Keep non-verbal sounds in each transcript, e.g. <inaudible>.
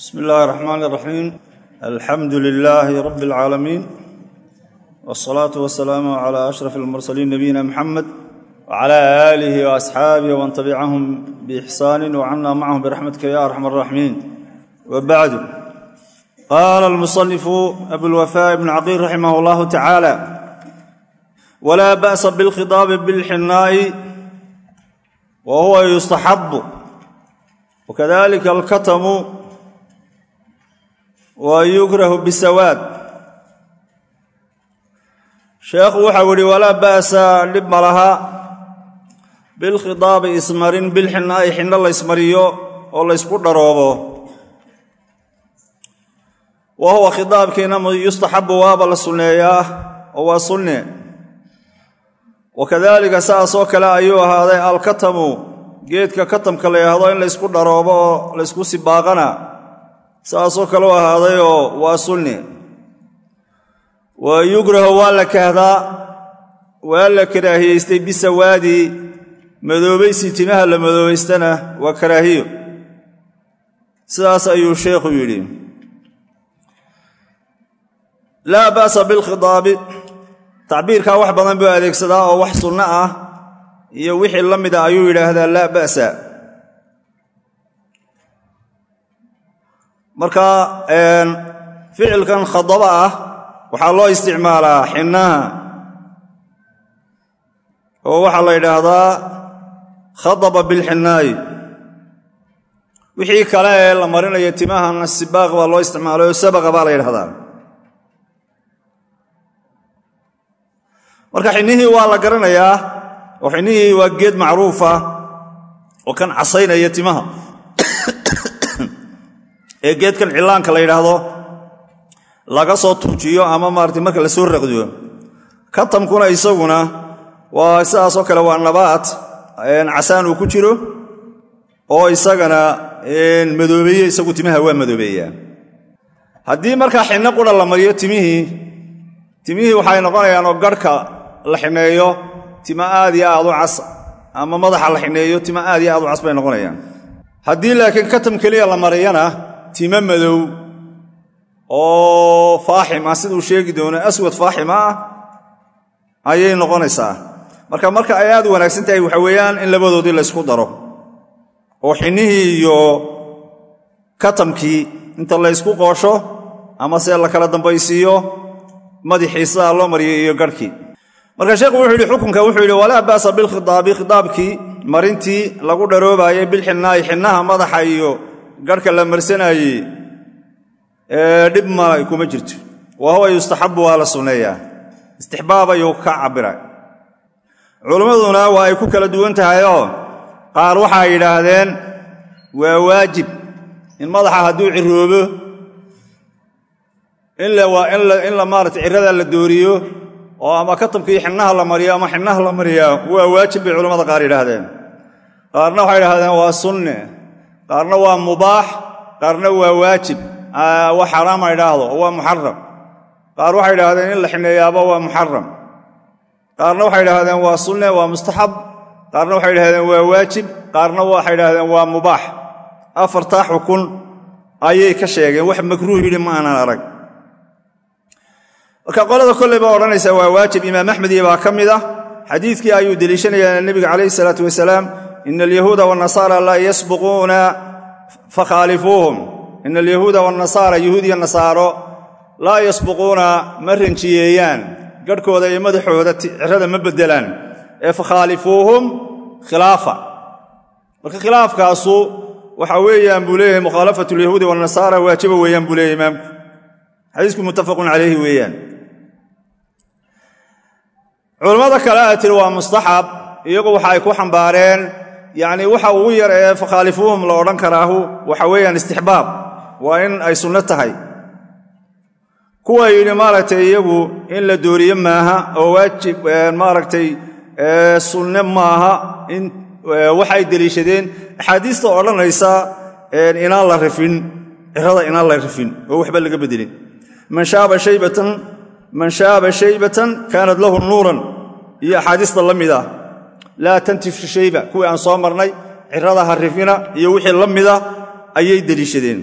bismi illaahi raxmaan iraxiim alxamdu lilaahi rabbi alcaalamiin wsalaatu wasalaamu cala ashraf almursaliin nabiyina muxamed wacala aalihi waasxaabihi waman tabicahum biixsaanin wacana macahum biraxmatika ya arxam araximiin wa bacdu qaala almusanifu abulwafaa ibnu caqiil raximah allahu tacaala walaa ba'sa bilkhidaabi bilxinaa'i wa huwa yustaxabu wakadalika alkatamu wa yukrahu bisawaad sheekhu waxau yihi walaa ba'sa dhib ma laha. Bilkhidaabi ismarin bilxinaa'i xinno la ysmariyo oo laysku dharoobo. Wa huwa khidaabkiina yustaxabu waaba la sunneeyaa oo waa sunne. Wakadalika saasoo kale ayuu ahaaday alkatamu geedka katamka la yidhaahdo in laysku dharoobo oo laysku sibaaqana saasoo kale u ahaadayoo waa sunni. Wa yugrahu waa la kahdaa waa la karaahiyeystay bisawaadi madoobaysi timaha la madoobaystana waa karaahiyo. Sidaas ayuu sheekhu yidhi. Laa ba'sa bilkhidaabi tacbiirkaa wax badan buu adeegsadaa oo wax sunno ah iyo wixii la mida ayuu yidhaahdaa laa ba'sa marka ficilkan khadaba ah waxaa loo isticmaalaa xinnaha. Oo waxaa la yidhaahdaa khadaba bilxinnaayi wixii kale ee la marinayo timahana sibaaq baa loo isticmaalay oo sabaqa baa la yidhahdaa marka xinnihii waa la garanayaa oo xinnihii waa geed macruufa oo kan casaynaya timaha ee geedkan cillaanka la yidhaahdo laga soo tuujiyo ama maarata marka la soo raqdiyo. Katamkuna isaguna waa sidaasoo kale waa nabaad casaan uu ku jiro oo isagana madoobeeye isagu timaha waa madoobeeyaa haddii markaa xinno qura la mariyo timihii timihii waxay noqonayaan oo garhka la xineeyo tima aad iyo aad u cas ama madaxa la xineeyo tima aad iyo aad u cas bay noqonayaan. Haddii laakiin katam keliya la mariyana timo madow. Oo faaxim ah siduu sheegi doono aswad faaxima ah ayay noqonaysaa. Marka marka ay aad wanaagsan tahay waxa weeyaan in labadoodii laysku daro. Oo xinnihii iyo katamkii inta laysku qoosho ama se la kala dambaysiiyo madaxii sidaa loo mariyo iyo garhkii. Marka sheekhu wuxuu yidhi xukunka wuxuu yidhi walaa ba'sa bilkhidaabi khidaabkii marintii lagu dharoobaayey bilxinnaayi xinnaha madaxa iyo garhka la marsanaayey dhib ma kuma jirto. Wa huwa yustaxabu waa la sunneeyaa istixbaab ayuu ka cabira culimmaduna waa ay ku kala duwan tahayoo qaar waxay yidhaahdeen waa waajib in madaxa hadduu ciroobo in la maarata cirada la dooriyo oo ama katamkii xinnaha la mariyo ama xinnaha la mariyaa. Waa waajib bay culimmada qaar yidhaahdeen. Qaarna waxay yidhahdeen waa sunne qaarna waa mubaax qaarna waa waajib. Wax xaraama idhaahdo oo waa muxaram qaar waxay idhahdeen in la xineeyaaba waa muxaram qaarna waxay idhahdeen waa sunne waa mustaxab. Qaarna waxay idhahdeen waa waajib. Qaarna waxay idhahdeen waa mubaax. Afartaa xukun ayay ka sheegeen. Wax makruuh yidhi ma aanan arag. Marka qolada kolley baa odhanaysa waa waajib. Imaam axmed iyo baa ka mid ah. Xadiidkii ayuu deliishanayaa nebiga calayhi salaatu wasalaam ina alyahuuda wanasaara laa yasbiquuna fakhaalifuuhum ina alyahuuda wanasaara yahuud iyo nasaaro laa yasbiquuna ma ranjiyeeyaan garhkooda iyo madaxooda cirada ma beddelaan ee fakhaalifuuhum khilaafa marka khilaafkaasu waxa weeyaan buu leeyahay mukhaalafatu alyahuudi wanasaara waajiba weeyaan buu leeyahy imaamku xadiisku muttafaqun calayhi weeyaan culammada kale a tiri waa mustaxab iyagu waxa ay ku xambaareen yacni waxa ugu yar ee fakhaalifuuhum la odhan karaahu waxa weeyaan istixbaab waa in ay sunno tahay. Kuwa yidhi maaragtay iyagu in la dooriye maaha oo waajib maaragtay sunne maaha in waxay deliishadeen. Axaadiista odhanaysa inaan la rifin cirada inaan la rifin oo waxba laga bedelin man shaaba shaybatan kaanat lahu nuuran. Iyo axaadiista la mid ah laa tantif shayba. Kuwii aan soo marnay cirada harifina iyo wixii la mida ayay deliishadeen.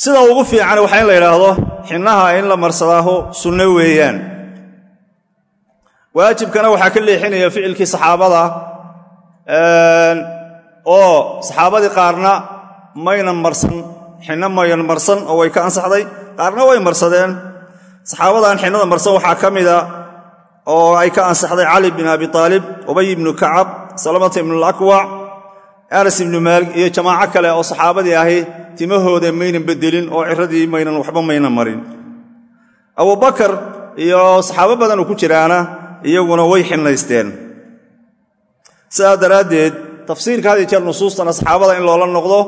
Sida ugu fiican waxaa la yidhaahdo xinnaha in la marsadaaho sunno weeyaan. Waajibkana waxaa ka leexinaya ficilkii saxaabada oo saxaabadii qaarna maynan marsan xinno mayan marsan oo way ka ansaxday qaarna way marsadeen. Saxaabadan xinnada marsan waxaa ka mida oo ay ka ansaxday cali bin abi aalib ubay ibnu kacab salamata ibnu alakwac anas ibnu maalik iyo jamaaco kale oo saxaabadii ahi timahooda maynan bedelin oo ciradii maynan waxba maynan marin. Abubakar iyo saxaabo badan ku jiraana iyaguna way xinnaysteen sidaa daraaddeed tafsiirka had jeer nusuustana saxaabada in loola noqdo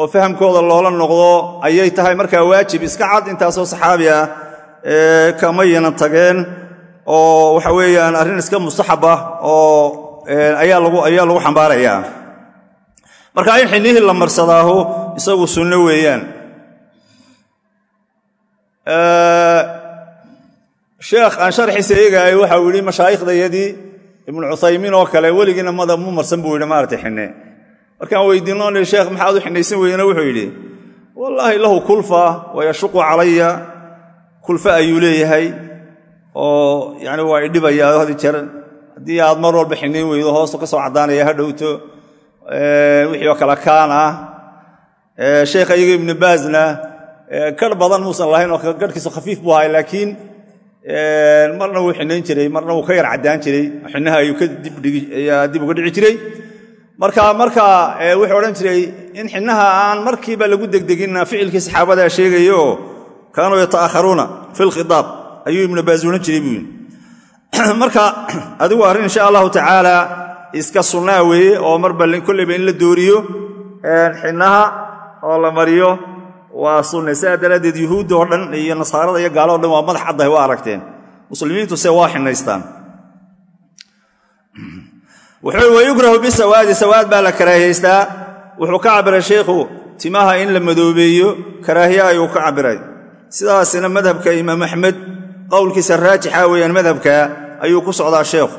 oo fahamkooda loola noqdo ayay tahay markaa waajib iska cad intaasoo saxaabi ah kamaynan tageen oo waxa weeyaan arrin iska mustaxab ah oo ayaa lagu xambaarayaa marka in xinnihii la marsadaahu isagu sunno weeyaan. Sheekh aan sharxiisa eegaayo waxau yidhi mashaaikhdayadii ibnu cuthaymiin oo kale weligiina mada mu marsan buu yidhi maarata xinne. Markaan weydiinno ni sheekh maxaad u xinaysan weydena wuxuu yidhi wallaahi lahu kulfa wayashuqu calaya. Kulfa ayuu leeyahay oo yani waa idhibayaa had jeer haddii aad mar walba xinayn weydo hoostu ka soo caddaanaya ha dhowto. Wixii oo kale kaan ah. Sheekha iyaga ibnu baasna garh badan muusan lahayn oo garhkiisu khafiif buu ahay laakiin marna wuu xinayn jiray marna wuu ka yar caddaan jiray. Xinaha ayuu dib uga dhici jiray. Marka marka wuxuu odhan jiray in xinaha aan markiiba lagu degdeginna ficilkii saxaabadaa sheegayo kaanuu yata'akharuuna fi lkhidaab ayuu ibnu baas odhan jiray <clears throat> marka adigu arrin insha allahu tacaala iska sunnaa weeye oo marba kolleyba in la dooriyo xinaha oo la mariyo waa sunne. Sidaa daraaddeed oo dhan iyo nasaarada iyo gaalo dhan waa madax caddahay waa aragteen. Muslimiintu se waa xinaystaan <clears throat> wuxuu wayukrahu bisawaadi sawaad baa la karaahiyaystaa wuxuu ka cabiray sheikhu timaha in la madoobeeyo karaahiye ayuu ka cabiray sidaasina madhabka imaam axmed qowlkiisa raajixa weeyaan madhabka ayuu ku socdaa sheekhu.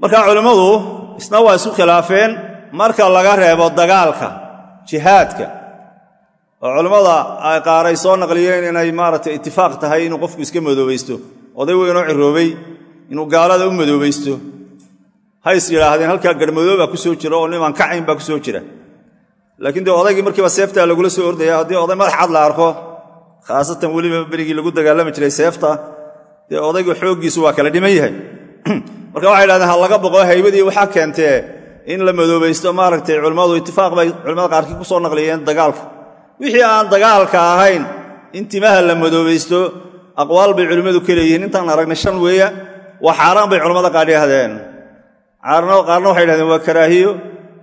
Marka culimmadu isna waa isu khilaafeen marka laga reebo dagaalka jihaadka oo culammada ay qaar ay soo naqliyeen inay maaragtay itifaaq tahay inuu qofku iska madoobaysto oday weynoo ciroobay inuu gaalada u madoobaysto hays yidhaahdeen halkaa garhmadoobaa ku soo jira oo nimaan kacayn baa ku soo jira. Laakiin dee odaygii markiiba seeftaa lagula soo ordaya haddii oday madax cad la arko khaasatan weliba berigii lagu dagaalami jiray seefta. Dee odayga xooggiisu waa kala dhiman yahay. <clears throat> Marka waxay dhahdeen ha laga boqo haybadii waxaa keentee? In la madoobaysto maaragtay culimmadu itifaaq bay culimmada qaarkii ku soo naqliyeen dagaalka. Wixii aan dagaalka ahayn in timaha la madoobaysto aqwaal bay culimmadu ka leeyihiin. Intaan aragnay shan weeya waa xaaraan bay culimmada qaar yidhahdeen qaarna waxay dhahdeen waa karaahiyo.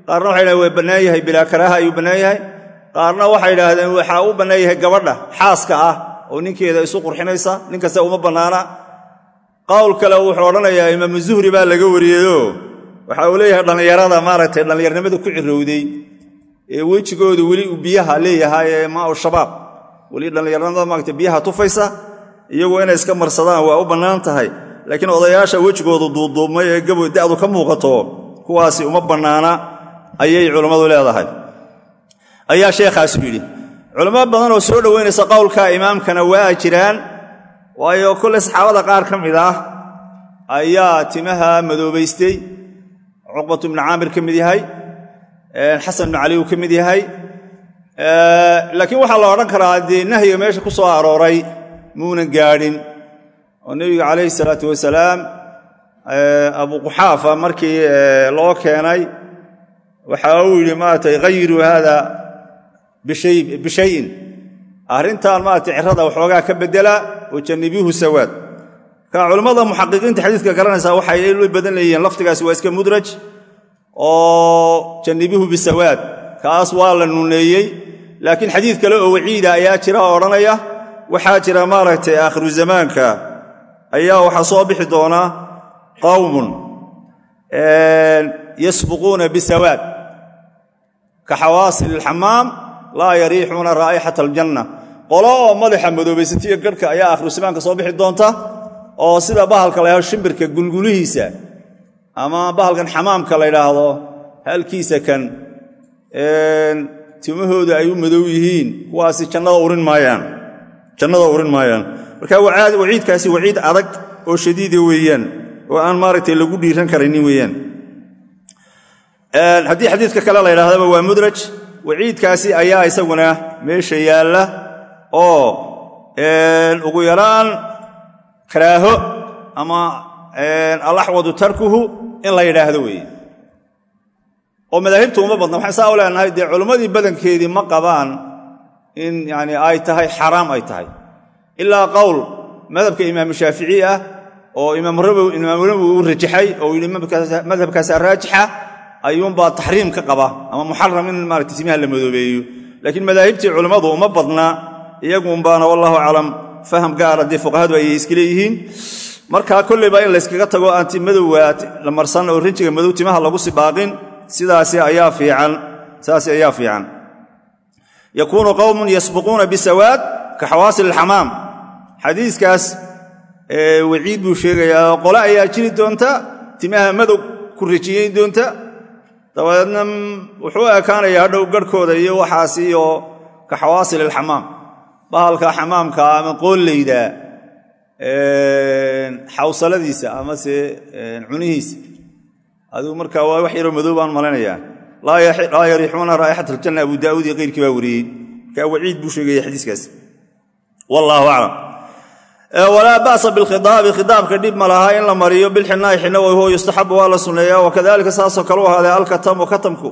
Qaarna waxay dhahdeen waa bannaan yahay bilaa karaaha ayuu bannaan yahay qaarna waxay idhaahdeen waxaa u bannaan yahay gabadha xaaska ah oo ninkeeda isu qurxinaysa nin kaste uma bannaana. Qowl kale wuxuu odhanayaa imaamu zuhri baa laga wariyeyoo waxa uu leeyahay dhallinyarada maaragtay dhallinyarnimada ku cirowday ee wejigoodu weli uu biyaha leeyahay ee maau shabaab. Weli dhallinyarnimada maaragtay biyaha tufaysa iyagu inay iska marsadaan waa u bannaan tahay. Laakiin odayaasha wejigoodu duuduubmay ee gaboy da'du ka muuqato kuwaasi uma bannaana ayay culammadu leedahay ayaa sheekhaasi yidhi culamo badan oo soo dhoweynaysa qowlka imaamkana waa jiraan waayo kolley saxaabada qaar ka mid ah ayaa timaha madoobaystay cuqbatu ibnu caamir ka mid yahay xasan ibnu cali uu ka mid yahay laakiin waxaa la odhan karaa dee nahyiga meesha ku soo arooray muunan gaadhin. Oo nebiga calayhi salaatu wasalaam abu quxaafa markii loo keenay waxa uu yidhi maaragtay hayiruu haada bishayin. Arrintan maaragtay cirada waxoogaa ka bedela oo jannibiuhu sawaad. Marka culammada muxaqiqiinta xadiiska garanaysaa waxay u badan leeyihiin laftigaasi waa iska mudraj oo jannibihu bisawaad. Kaas waa la nuneeyey laakiin xadiid kale oo waciida ayaa jira oo odhanaya waxaa jira maaragtay aakhiru zamaanka. Ayaa waxaa soo yasbuquuna bisawaad. Ka xawaasil ilxamaam laa yariixuuna raa'ixata aljanna. Qolo oo madaxa madoobaysatiyo garhka ayaa aakhiru zamaanka soo bixi doonta oo sida bahalka la shimbirka gulgulihiisa ama bahalkan xamaamka la ydhaahdo halkiisa kan timahooda ay u madow yihiin kuwaasi jannada urin maayaan marka waciidkaasi waciid adag oo shadiida weeyaan oo aan maaragtay lagu dhiiran karaynin weeyaan. Haddii xadiidka kale la ydhahdaba waa mudraj waciidkaasi ayaa isaguna meesha yaalla oo ugu yaraan karaaho ama alaxwadu tarkuhu in la yidhaahdo weeye. oo madaahibtu uma badna waxaan saa u leenahay dee culimmadii badankeedii ma qabaan in yani ay tahay xaraam ay tahay. Ilaa qowl madhabka imaamu shaafici ah oo imaam nawowi uu rajaxay oo yidhi madhabkaasaa raajixa ayuunbaa taxriim ka qaba ama muxaram in maarata timaha la madoobeeyo. Laakiin madaahibtii culimmadu uma badna iyagunbaana wallahu aclam faham gaara dee fuqahadu ayay iska leeyihiin. Markaa kolleyba in layskaga tago aanti madowga la marsan oo rinjiga madow timaha lagu sibaaqin sidaasi ayaa fiican yakuunu qowmun yasbiquuna bisawaad ka xawaasil alxamaam xadiiskaas waciid buu sheegayaa qole ayaa jiri doonta timaha madow ku rijiyeyn doonta dabadeedna wuxuu ekaanaya hadhow garhkooda iyo waxaas iyo ka xawaasil alxamaam. Bahalka xamaamka ama qoollayda xawsaladiisa amase cunihiisa. Adigu markaa waa wax yaroo madow baan malaynayaa laa yariixuuna raa'ixat aljanna abu daa'uud iyo keyrkii baa wariyey. Markaa waciid buu sheegaya xadiiskaas. Wallahu aclam walaa ba'sa bilkhidaabi khidaabka dhib ma laha in la mariyo. Bilxinaa'i xina wayhuwa yustaxabu waa la sunneeyaa wakadalika saasoo kale u ahaaday alkatamu katamku.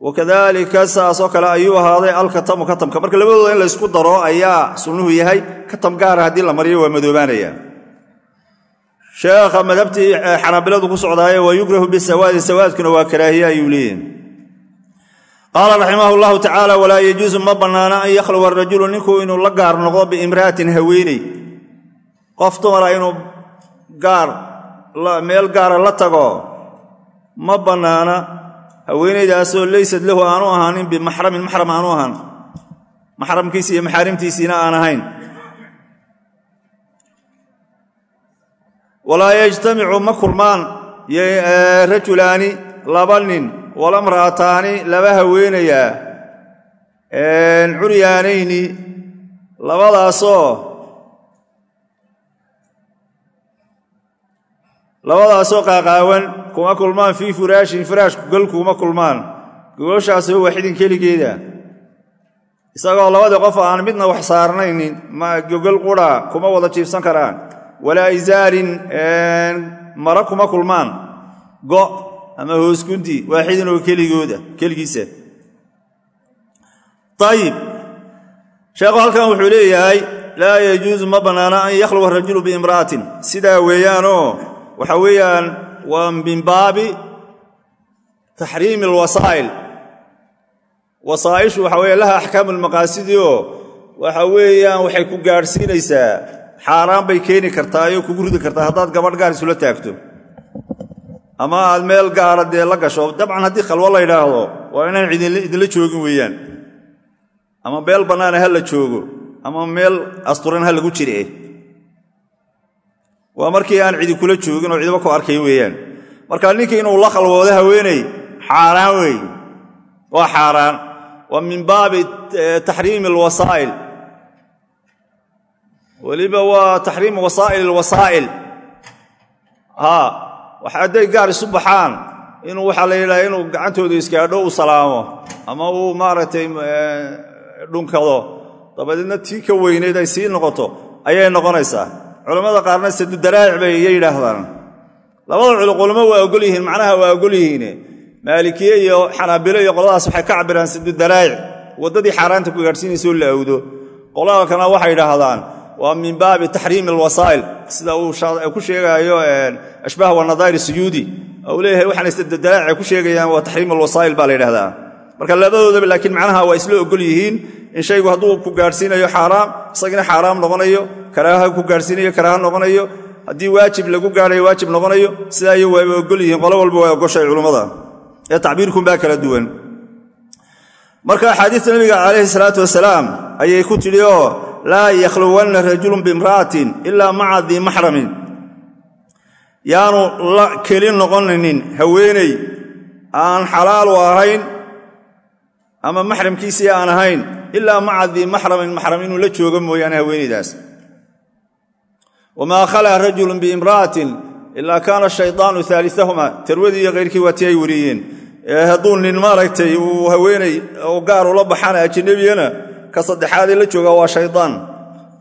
Wakadalika saasoo kale ayuu ahaaday alkatamu katamka. Marka labadooda in laysku daro ayaa sunnuhu yahay katam gaara haddii la mariyo waa madoobaanaya. Sheekha madhabtii xanaabiladu ku socdaaye wa yukrahu bisawaadi sawaadkuna waa karaahiye ayuu leeyahy qaala raximah llahu tacaala walaa yajuusu ma bannaana an yakhluwa rajulu ninku inuu la gaar noqdo biimra'atin haweeney qof dumara inuu gaar meel gaara la tago ma bannaana haweenaydaasoo leysad lahu aanu ahaanin bimaxramin maxram aanu ahaan. Maxramkiisi iyo maxaarimtiisiina aan ahayn. Walaa yajtamicu ma kulmaan rajulaani laba nin walamra'ataani laba haweenayaa curyaanayni labadaasoo labadaasoo qaaqaawan kuma kulmaan fii furaashin firaash gogol kuma kulmaan. Gogoshaasi huwa xidin keligeeda. Isagoo labadii qof aan midna wax saarnaynin gogol qura kuma wada jiibsan karaan. Walaa isaarin mara kuma kulmaan. Go ama hoosgunti waaxidin oo keligooda keligiisa. Ayib sheekhu halkan wuxuu leeyahay laa yajuusu ma bannaana an yakhluwa rajulu biimra'atin sidaa weeyaanoo waxa weeyaan waa min baabi taxriimi alwasaa'il wasaa'ishu waxa weeye laha axkaamu lmaqaasidioo waxa weeyaan waxay ku gaadhsiinaysaa. Xaaraan bay keeni kartaayoo kugu ridi kartaa. Haddaad gabadh gaar isula taagto ama aad meel gaara dee la gasho dabcan haddii khalwo la yidhaahdo waa inaan idinla joogin weeyaan. Ama meel bannaana ha la joogo ama meel asturan ha lagu jire waa markii aan cidi kula joogin oo cidiba ku arkay weeyaan. Marka ninkii inuu la khalwoodo haweeney xaaraan weeye waa xaaraan. Waa min baabi taxriimi alwasaa'il. Weliba waa taxriimu wasaa'il wax hadday gaar isu baxaan inuu waxaa la yidhaha inuu gacantooda iskaadho u salaamo ama uu maaragtay dhunkado. Dabadeedna tii ka weyneyd ay sii noqoto ayay noqonaysaa culammada qaarna sadudaraa'ic bay iyo yidhaahdaan. Labada culimo waa ogol yihiin macnaha waa ogol yihiine. Maalikiye iyo xanaabilo iyo qoladaas waxay ka cabiraan sadudaraa'ic waddadii xaaraanta ku gaadhsiinaysoo la awdo qolada kalena waxay idhaahdaan waa min baabi taxriimi alwasaa'il sida uu ku sheegaayo ashbaah wanadaa'ir suyuudi uu leeyahay waxaan sadudaraa'ic ku sheegayaan waa taxriim alwasaa'il baa la yidhahdaa marka labadoodaba laakiin macnaha waa isla ogol yihiin in shaygu hadduu ku gaadhsiinayo xaaraam isagina xaaraam noqonayo karaaha ku gaadhsiinayo karaaha noqonayo haddii waajib lagu gaadhayo waajib noqonayo sidaa iyo waaba ogol yihiin qolo walba waa ogoshay culummada ee tacbiirkunbaa kala duwan. Marka axaadiista nabiga calayhi salaatu wasalaam ayay ku tidhi oo laa yakhluwanna rajulun biimra'atin ilaa maca dii maxramin. Yaanu la keli noqonaynin haweeney aan xalaal u ahayn ama maxramkiisii aan ahayn ilaa maca dii maxramin maxram inuu la joogo mooyaane haweenaydaas wamaa khalaa rajulun biimra'atin ilaa kaana shaydaanu aaliahuma tarwadii iyo kayrkii waa ti ay wariyeen. Hadduu nin maaragtay uu haweenay gaar ula baxana ajnebiyana ka saddexaadee la jooga waa shaydaan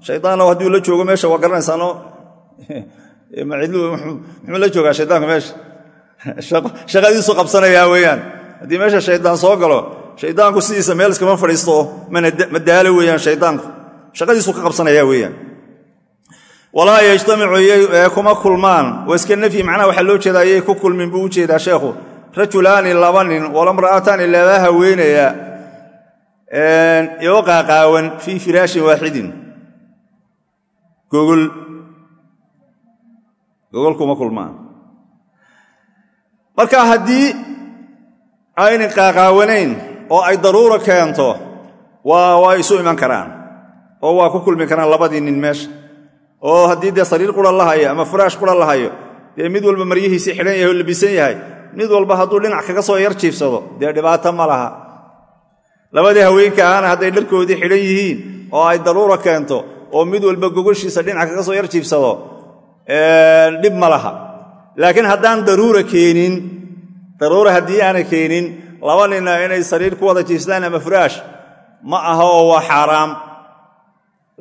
shaydaanna hadduu la joogo meesha waa garanaysaano <laughs> muxuu la joogaa shaydaanku meesha? <laughs> Shaqadiisu qabsanayaa weeyaan. Haddii meesha shaydaan soo galo shaydaanku sidiisa meel iskama fadhiisto ma daalo weeyaan shaydaanku shaqadiisu ka qabsanaya weeyaan. Walaa yajtamicu kuma kulmaan. Waa iska macnaha waxaa loo jeeda ayay ku kulmin buu u jeedaa sheekhu. Rajulaani laba nin walamra'ataani laba haweenaya oo qaaqaawan fii firaashin waaxidin. Gogol gogol kuma kulmaan. Marka haddii aynan qaaqaawanayn oo ay daruura keento waa isu iman karaan oo waa ku kulmi karaan labadii nin meesha. Oo haddii dee sariir qura la hayo ama furaash qura la hayo dee mid walba maryihiisii xidhan yahay oo labisan yahay mid walba hadduu dhinac kaga soo yar jiibsado dee dhibaato ma laha. Labadii haweenka ahana hadday dharkoodii xidhan yihiin oo ay daruura keento oo mid walba gogoshiisa dhinac kaga soo yar jiibsado dhib ma laha. Laakiin haddaan daruura keenin daruura haddii aanay keenin laba nina inay sariir ku wada jiibsadaan ama furaash ma aha oo waa xaaraam.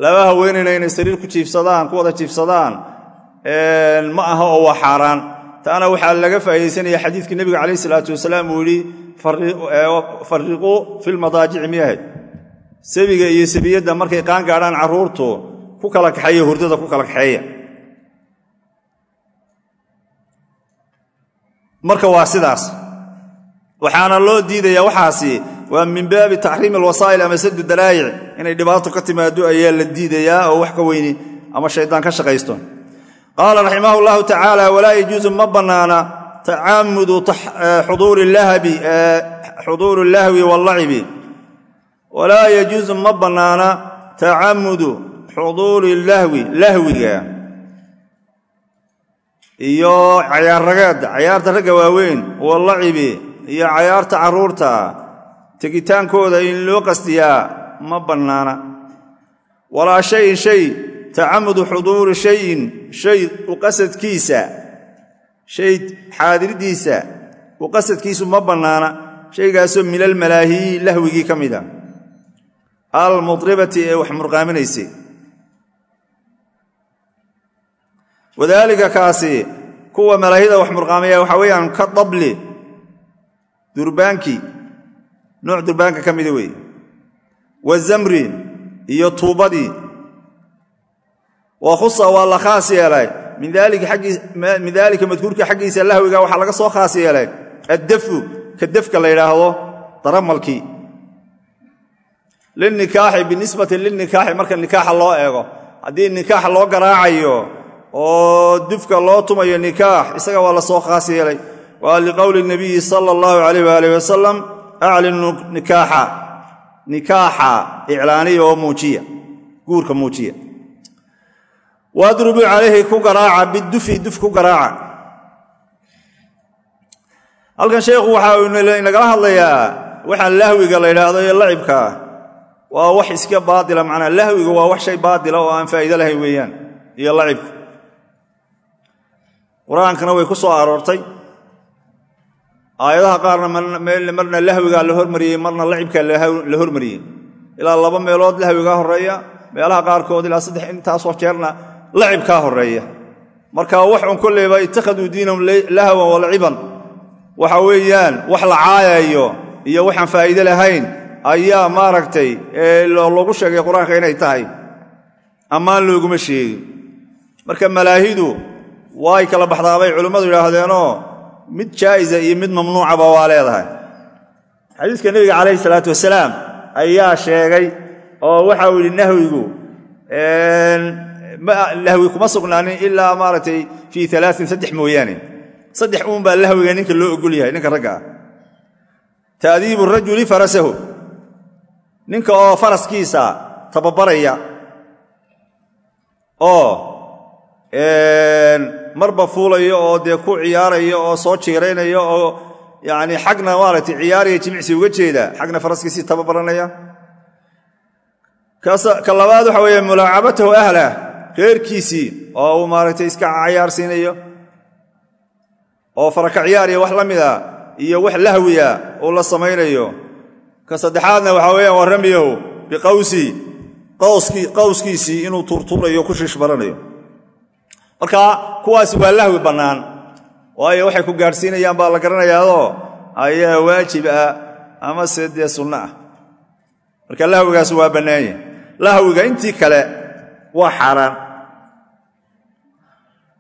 Laba haweenayna inay sariir ku jiifsadaan ku wada jiifsadaan ma aha oo waa xaaraan. Taana waxaa laga faa'iidaysanaya xadiidkii nebiga calayh isalaatu wasalaam uu yidhi farriquu fi lmadaajici miyahay sabiga iyo sabiyadda markay qaan gaadhaan carruurtu ku kala kaxeeya hurdada ku kala kaxeeya. Marka waa sidaas waxaana loo diidaya waxaasi waa min baabi taxriimi alwasaa'il ama sadu daraayic inay dhibaato ka timaado ayaa la diidayaa oo wax ka weyni ama shaydaan ka shaqaysto. Qaala raximah llahu tacaala walaa yajuusu ma bannaana tacaamudu xuduuri lahwi wallacibi walaa yajuusu ma bannaana tacamudu xuduuri lahwi lahwiga iyo cayaarrageedda cayaarta ragga waaweyn wallacibi iyo cayaarta carruurta tegitaankooda in loo qastiyaa ma bannaana. Walaa shayin shay tacamudu xuduuri shayin shay uqasadkiisa shay xaadirdiisa uqasadkiisu ma bannaana. Shaygaasoo min almalaahiyi lahwigii ka mid a. Almudribati ee wax murqaaminaysay wadaalika kaasi kuwa malaahida wax murqaamaya waxaa weeyaan ka dabli durbaankii nooc durbaanka ka mida weeye. Wazamri iyo tuubadii. Wa khusa waa la khaas yeelay. Min daalika madkuurka xaggiisa lahwiga waxaa laga soo khaas yeelay. Addafu ka defka la yidhaahdo daramalkii linikaaxi binisbati linikaaxi marka nikaaxa loo eego. Haddii nikaax loo garaacayo oo dufka loo tumayo nikaax isaga waa la soo khaas yeelay waa liqowli nabiyi sala allahu calayh waalih wasalam aclinu nikaaxa iclaaniya oo muujiya guurka muujiya. Waadrubuu calayhi ku garaaca bidufi duf ku garaaca. Halkan sheekhu waxa inagala hadlayaa waxaan lahwiga la yidhaahdo ee lacibkaa waa wax iska baatila macnaa lahwiga waa wax shay baatila oo aan faa'iido lahayn weeyaan iyo lacibku qur'aankana way ku soo aroortay aayadaha qaarna marna lahwigaa la hormariyey marna lacibkaa la hormariyey. Ilaa laba meelood lahwigaa horreeya meelaha qaarkood ilaa saddex intaasoo jeerna lacibkaa horreeya marka wax un kolleyba ittakhaduu diinahum lahwan walaciban waxa weeyaan wax la caayayo iyo waxaan faa'iide lahayn ayaa maaragtay loogu sheegay qur'aanka inay tahay. Ammaan looguma sheegin. Marka malaahidu way kala baxdaabay culimmadu yidhaahdeenoo mid jaa'isa iyo mid mamnuucaba waa leedahay. Xadiiska nebiga calayhi salaatu wasalaam ayaa sheegay oo waxa uu yidhi nahwigu lahwi kuma sugnaanin ilaa maaragtay fii alaain saddex mooyaane. Saddex uun baa lahwiga ninka loo ogol yahay ninka ragga ah. Ta'diibu rajuli farasahu. Ninka oo faraskiisa tababaraya oo marba fuulayo oo dee ku ciyaaraya oo soo jiiraynaya oo yani xagna maaragtay ciyaariya jimicsi uga jeeda xagna faraskiisii tababaranaya. Ka labaad waxa weeye mulaacabatahu ahlah reerkiisii oo uu maaragtay iska cayaarsiinayo oo faraka ciyaariya wax la mida iyo wax lahwiya uu la samaynayo. Ka saddexaadna waxaa weeyaan waa ramyahu biqawsi qawskiisii inuu turturayo ku shishbaranayo marka kuwaasi waa lahwi bannaan. Waayo waxay ku gaadhsiinayaan baa la garanayaadoo ayaa waajib ah ama se dee sunno ah. Marka lahwigaas waa bannaanye lahwiga intii kale waa xaaraan.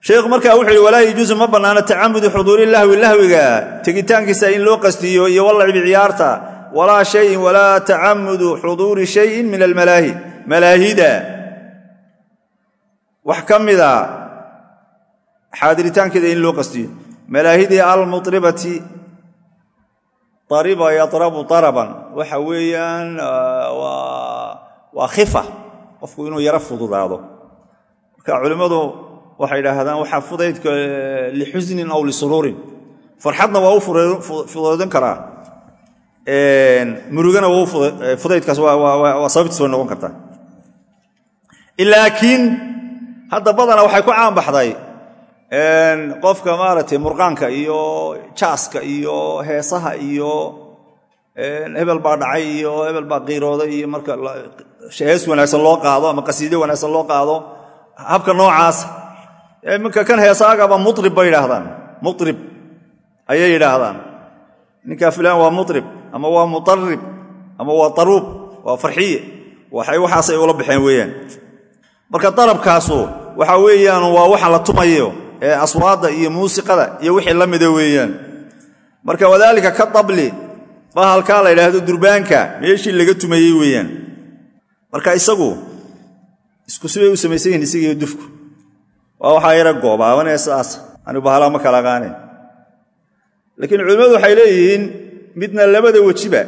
Sheekhu markaa wuxu uhi walaa yajuusu ma bannaano tacamudu xuduuri lahwi lahwiga tegitaankiisa in loo qastiyo iyo walacbi ciyaarta. Walaa shayin walaa tacamudu xuduuri shayin min almalaahi malaahida wax ka mida xaadiritaankeeda in loo qastiyo. Malaahidii almuطribati ariba yaطrabu araban waxa weeyaan waa khifa. Qofku inuu yaro fududaado. Marka culimmadu waxay idhaahdaan waxaa fudaydka lixusnin aw lisuruurin. Farxadna waa u fudaydin karaa. Murugana fudaydkaas waa sababtiis way noqon kartaa laakiin hadda badana waxay ku caanbaxday qofka maaragtay murqaanka iyo jaaska iyo heesaha iyo hebel baa dhacay iyo hebel baa qiirooday iyo marka hees wanaagsan loo qaado ama qasiide wanaagsan loo qaado habka noocaas minka kan heesaagaba mutrib bay yidhaahdaan. Mutrib ayay yidhaahdaan. Ninkaa filaan waa mutrib ama waa mutarib ama waa taruub waa farxiye waxay waxaasay ula baxeen weeyaan. Marka darabkaasu waxa weeyaan waa waxa la tumayo ee aswaadda iyo muusiqada iyo wixii la mida weeyaan. Marka wadaalika ka dabli bahalkaa la yidhaahdo durbaanka meeshii laga tumayey weeyaan. Marka isagu isku sibay u samaysan isagiiyo dufku? Waa waxaa yara goobaabanee sidaas anigu bahalaa ma kala qaaneen laakiin culimmadu waxay leeyihiin midna labada wejiba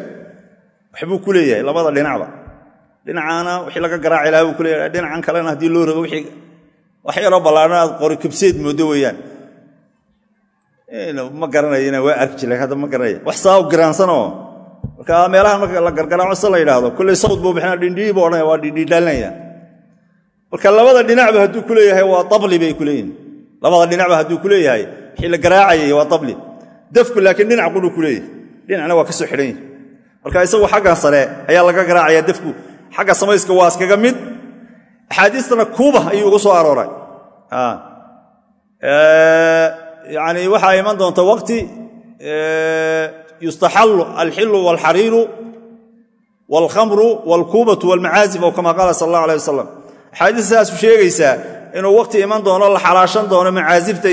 waxbuu ku leeyahay labada dhinacba. Dhinacaana wixii laga garaaci lahaa buu ku leeyahay dhinacan kalena haddii loo rogo wixii wax yaroo ballaarna aad qori kabseed mooddo weeyaan. Ma garanayana waa arki jira hadda ma garanaya. Wax saa giraansanoo. Marka meelahan marka la gargaraaco se la yidhaahdo. Kulley sawd buu bixina dhindhii buu odhanaya waa dhindhiidhaalinaya marka labada dhinacba hadduu ku leeyahay waa dabli bay ku leeyihiin labada dhinacba hadduu ku leeyahay wixii la waa dabli dafku laakiin dhinac qunu ku leeyahay. Dhinacna waa ka soo xidhan yahi marka isagu xaggan sare ayaa laga garaacaya dafku. Xagga samayska waa iskaga mid. Axaadiistana kuuba ayuu ugu soo arooray yani waxaa iman doonta waqti yustaxallu alxilu walxariiru walkhamru walkuubatu walmacaazif ow kama qaala sal allah aleh wasalam axaadiista saasu sheegaysaa inuu waqti iman doono la xalaashan doono macaazifta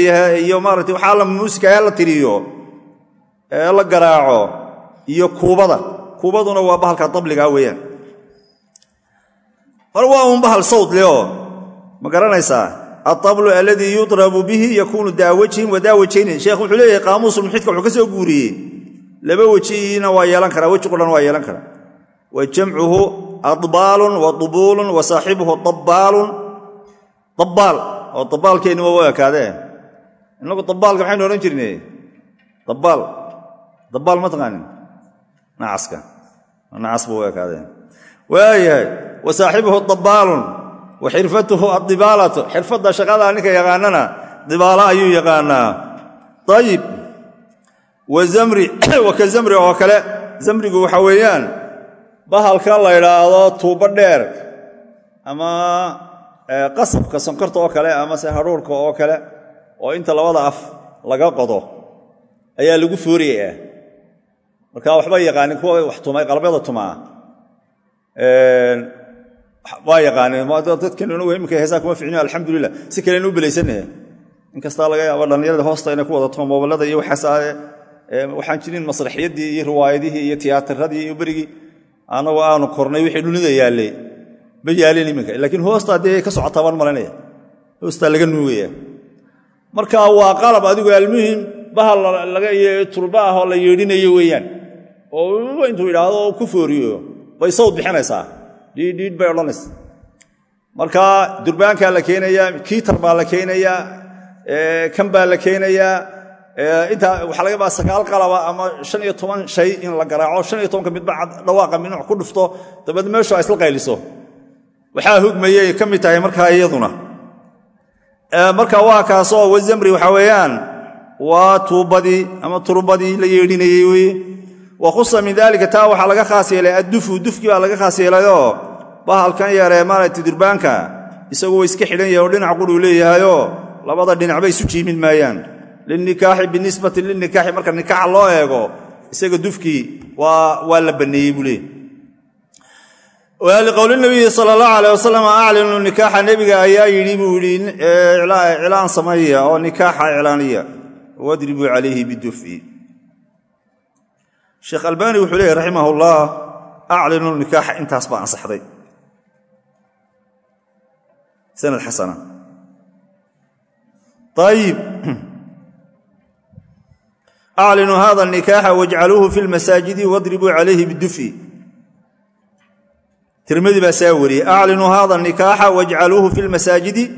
iyo maarata waxaa la muusikaha la tiriyo ee la garaaco iyo kuubada. Kuubaduna waa bahalka dabliga weeyaan. Mar waa un bahal sawd leo ma garanaysaa aablu aladii yudrabu bihi yakuunu daa wajhin wa daa wajhayni sheekh wuxuu leeyahay qaamuusulmuxidka wuxuu ka soo guuriyey laba wejiina waa yeelan karaa weji qudhan waa yeelan karaa wa jamcuhu adbaalun wa dubuulun wa saaxibuhu dabbaalun dabbaal oo dabbaalkeenni waa ekaadee inagu dabbaalka maxaynu odhan jirnay dabbaal dabbaal ma taqaanin wa xirfatuhu adibaalatu xirfadda shaqadaa ninka yaqaanana dibaalo ayuu yaqaanaa. Ayib <clears throat> wa ka zamri oo kale zamrigu waxa weeyaan bahalka la ydhaahdo tuubo dheer ama qasabka sonkorta oo kale amase hadhuurka oo kale oo inta labada af laga qodo ayaa lagu fooriyaa marka waxba yaqaanin kuwa wax tumay qalbyada tumaa waa yaqaaneen dadkeenuna imika heesaa kuma ficniyo alxamdulilah si kalenu belaysanahe inkastaa laga yaaba dhallinyarada hoosta inay ku wadato moobilada iyo waxaasaade waxaan jirin masraxiyadii iyo riwaayadihii iyo tiyaatiradii iyo berigii anagu aanu kornay wixii dunida yaallay ma yaalin iminka laakiin hoostaa dee ka socotaa baan malanaya hoostaa laga nuugaya marka waa qalab adigu almuhim bahal tulba ah oo la yeedhinayo weeyaan. Oo intuu idhaahdo ku fooriyo bay sawd bixinaysaa dhiidhiidh bay odhanaysa marka durbaankaa la keenayaa kiitar baa la keenayaa kan baa la keenayaa intaa waxaa laga baa sagaal qalaba ama shan iyo toban shay in la garaaco shan iyo midba dhawaaqa midnuc ku dhufto dabeed meeshu ay isla qayliso. Waxaa hugmayay ka mid tahay markaa iyaduna. Marka waa kaasoo wazamri waxaa weeyaan waa tuubadii ama turbadii la yeedhinayey weye wa khusa min daalika taa waxaa laga khaas yeelay addufu dufkii baa laga khaas yeelayoo bahalkan yaree maaragtay durbaanka isagu wa iska xidhan yahay oo dhinac quruu leeyahayoo labada dhinacba isu jiimid maayaan. Linikaaxi binisbati linikaaxi marka nikaaxa loo eego isaga dufkii waa la banneeyey buu leey liqowli nabiyi sal allahu aleh wasalam aclinu nikaaxa ayaa yidhi buu yidhi iclaan sameeya oo nikaaxa iclaaniya wadribuu calayhi bidufi sheekh albani wuxuu leeyahy raximah ullah aclinu nikaaxa intaas baa ansaxday. Sanad xasana. Ayib aclinuu <clears throat> hada nikaaxa wajcaluuhu fi lmasaajidi wadribuu calayhi bidufi tirmidi baa saa wariyey aclinuu hada nikaaxa wajcaluuhu fi lmasaajidi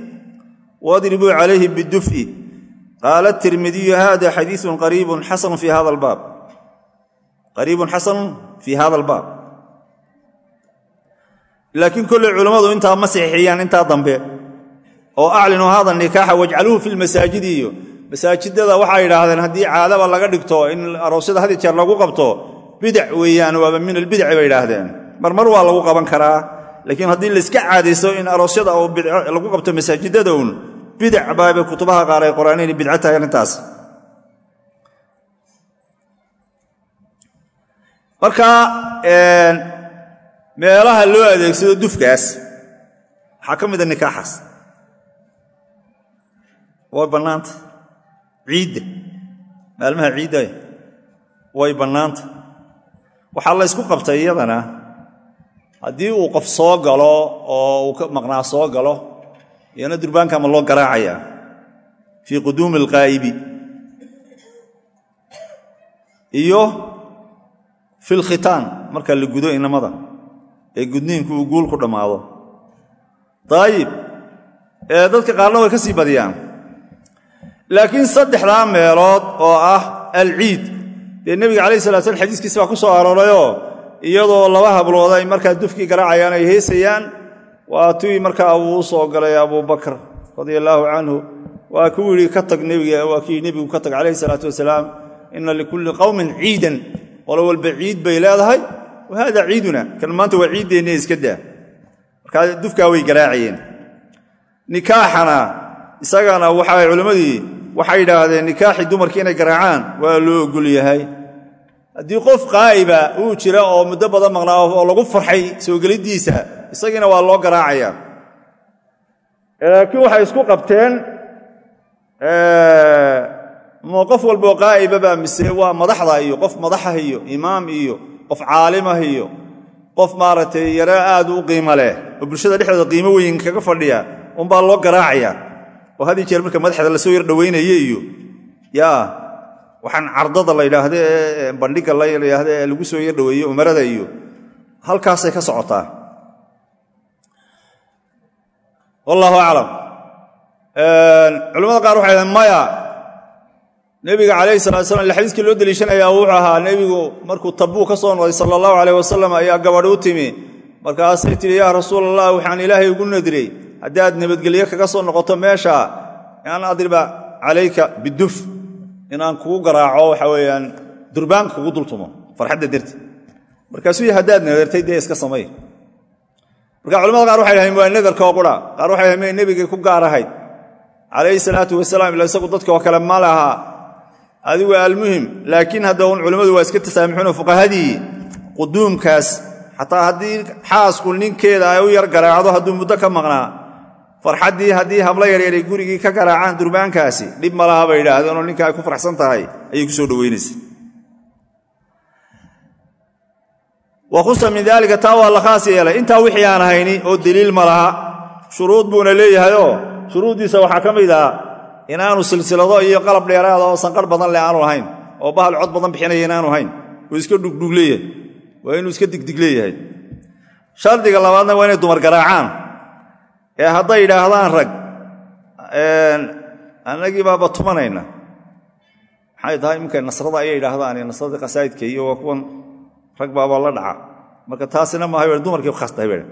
wadribuu calayhi bidufi qaala tirmidiyu hada xadiiun qariibun xasanu fi hada albaab qariibun xasanu fi hada albaab laakiin kolley culammadu intaa ma intaa dambe. Oo aclinuu hada nikaaxa wajcaluuhu fi lmasaajidi iyo masaajidada waxay idhaahdeen haddii caadaba laga dhigto in aroosyada had jeer lagu qabto bidac weeyaan waaba min albidaci bay idhaahdeen marmar waa lagu qaban karaa. Laakiin haddii layska caadaysto in aroosyada lagu qabto masaajidada un bidac baabay kutubaha qaar ay qoraan inay bidco tahay arrintaas marka meelaha loo adeegsado dufkaas waxaa ka mida nikaaxaas. Way bannaanta. Ciidda maalmaha ciidda way bannaanta. Waxaa la ysku qabtay iyadana haddii uu qof soo galo oo uu ka maqnaa soo galo iyana durbaanka ma loo garaacayaa fii quduumi alqaa'ibi iyo fi lkhitaan marka la gudo inamada ee gudniinku uu guul ku dhammaado daayib ee dadka qaarna way ka sii badiyaan. Laakiin saddexdaa meelood oo ah alciid dee nebiga calayh salat slam xadiiskiisa baa ku soo aroorayoo iyadoo laba hablood ay markaa dufkii garaacayaan ay heesayaan waa tii markaa uu soo galay abubakar radia allaahu canhu. Waa kuu ka tag nebiga waa kii nebigu ka tag calayhi salaatu wasalaam inna likulli qowmin ciidan qolo walba ciid bay leedahay. Wa haada ciiduna? Kan maanta waa ciiddeenna iska daa. Markaa dufkaa way garaacayeen. Nikaaxana isagana waxay culimmadii waxay yidhaahdeen nikaaxii dumarkii inay garaacaan waa loo ogol yahay. Haddii qof qaa'iba uu jira oo muddo badan maqnaa oo lagu farxay soo geliddiisa isagiina waa loo garaacayaa. Laakiin waxay isku qabteen mo qof walboo qaa'ibaba mise waa madaxda iyo qof madaxah iyo imaam iyo qof caalimah iyo qof maaragtay yaro aad u qiimo leh oo bulshada dhexdooda qiimo weyn kaga fadhiya unbaa loo garaacaya oo had jeer marka madaxda la soo yar dhowaynaye iyo yaa waxaan cardada la yidhaahdo ee la yidhaahdo ee lagu soo yar dhoweeye umarada iyo halkaasay ka socotaa. Wallaahu aclam. Culamada qaar waxay dhahen maya nebiga calayhi salatu slam ille xadiiskii loo deliishanayaa wuxuu ahaa nebigu markuu tabuu ka soo noqday sala allahu wasalam ayaa gabadhi u timi markaasay tidhi yaa rasuul allah waxaan ilaahay ugu nadray. Haddii aad nabadgelyo kaga soo noqoto meesha an adriba calayka biduf inaan kugu garaaco waxa weeyaan durbaanka kugu dultumo. Farxadda darti. Markaasuu haddaad nadartay dee iska samay. Marka culamada qaar waxay dhahdeen waa nadarka oo qura. Qaar waxay dhahen may nebigay ku gaar ahayd. Calayhi salaatu wasalaam ila isagu dadka oo kale ma laha adigu almuhim laakiin hadda un culimmadu waa iska tasaamixuno fuqahadii quduumkaas xataa haddii xaasku ninkeeda ay u yar garaacdo hadduu muddo ka maqnaa farxaddii haddii hablo yaryaray gurigii ka garaacaan durbaankaasi dhib ma laha bay idhaahdeenoo ninka ay ku faraxsan tahay ayay ku soo dhoweynaysa wa khusa min daalika taa waa la khaas yeelay. Intaa wixii aan hayni oo deliil ma laha. Shuruud buuna leeyahayoo shuruuddiisa waxaa ka mid ah inaanu silsilado iyo qalab dheeraada oo sanqar badan leh aanu ahayn oo bahal cod badan bixinaya inaanu hayn oo iska dhugdhug leeyahay waa inuu iska digdig leeyahay. Shardiga labaadna waa inay dumar garaacaan. Ee hadday idhaahdaan rag annagii baaba tumanayna. Maxay tahay iminka nasrada ayay idhaahdaan nasradii qasaa'idka iyo waa kuwan rag baabaa la dhaca. Marka taasina maaha dumarkii khas tahay bee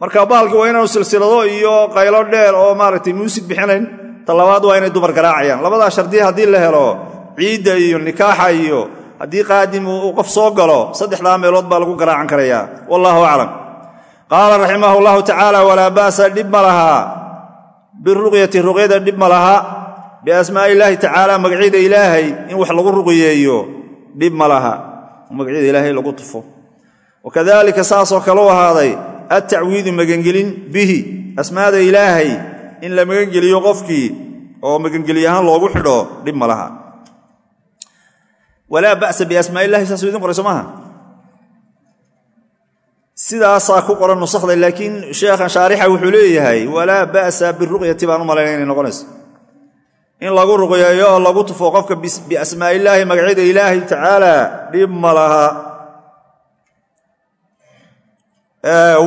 marka baalkii waa inaanu silsilado iyo qaylo dheer oo maaragtay muusig bixinayn talabaad waa inay dumar garaacayaan labadaa shardiya haddii la helo ciidda iyo nikaaxa iyo haddii qaadim uu qof soo galo saddexdaa meelood baa lagu garaacan karayaa. Wallaahu aclam. Qaala raximah llahu tacaala walaa ba'sa dhib ma lahaa biruqyati ruqyada dhib ma laha. Biasmaa'i illaahi tacaala in wax lagu ruqyeeyo dhib ma laha. Lagu tufo. Wakadalika saasoo kale u ahaaday attacwiidu magangelin bihi. Asmaada ilaahay in la magangeliyo qofkii oo magangeli ahaan loogu xidho dhib ma laha. Walaa ba'sa biasmaa illahi saasuu idin qoray soo maaha. Sidaasaa ku qoran nusakda laakiin sheekhan shaarixa wuxuu leeyahay walaa ba'sa biruqyati baan u malaynaya inay noqonayso. In lagu ruqyeeyo oo lagu tufo qofka biasmaa illaahi magacyada ilaahi tacaala dhib ma laha.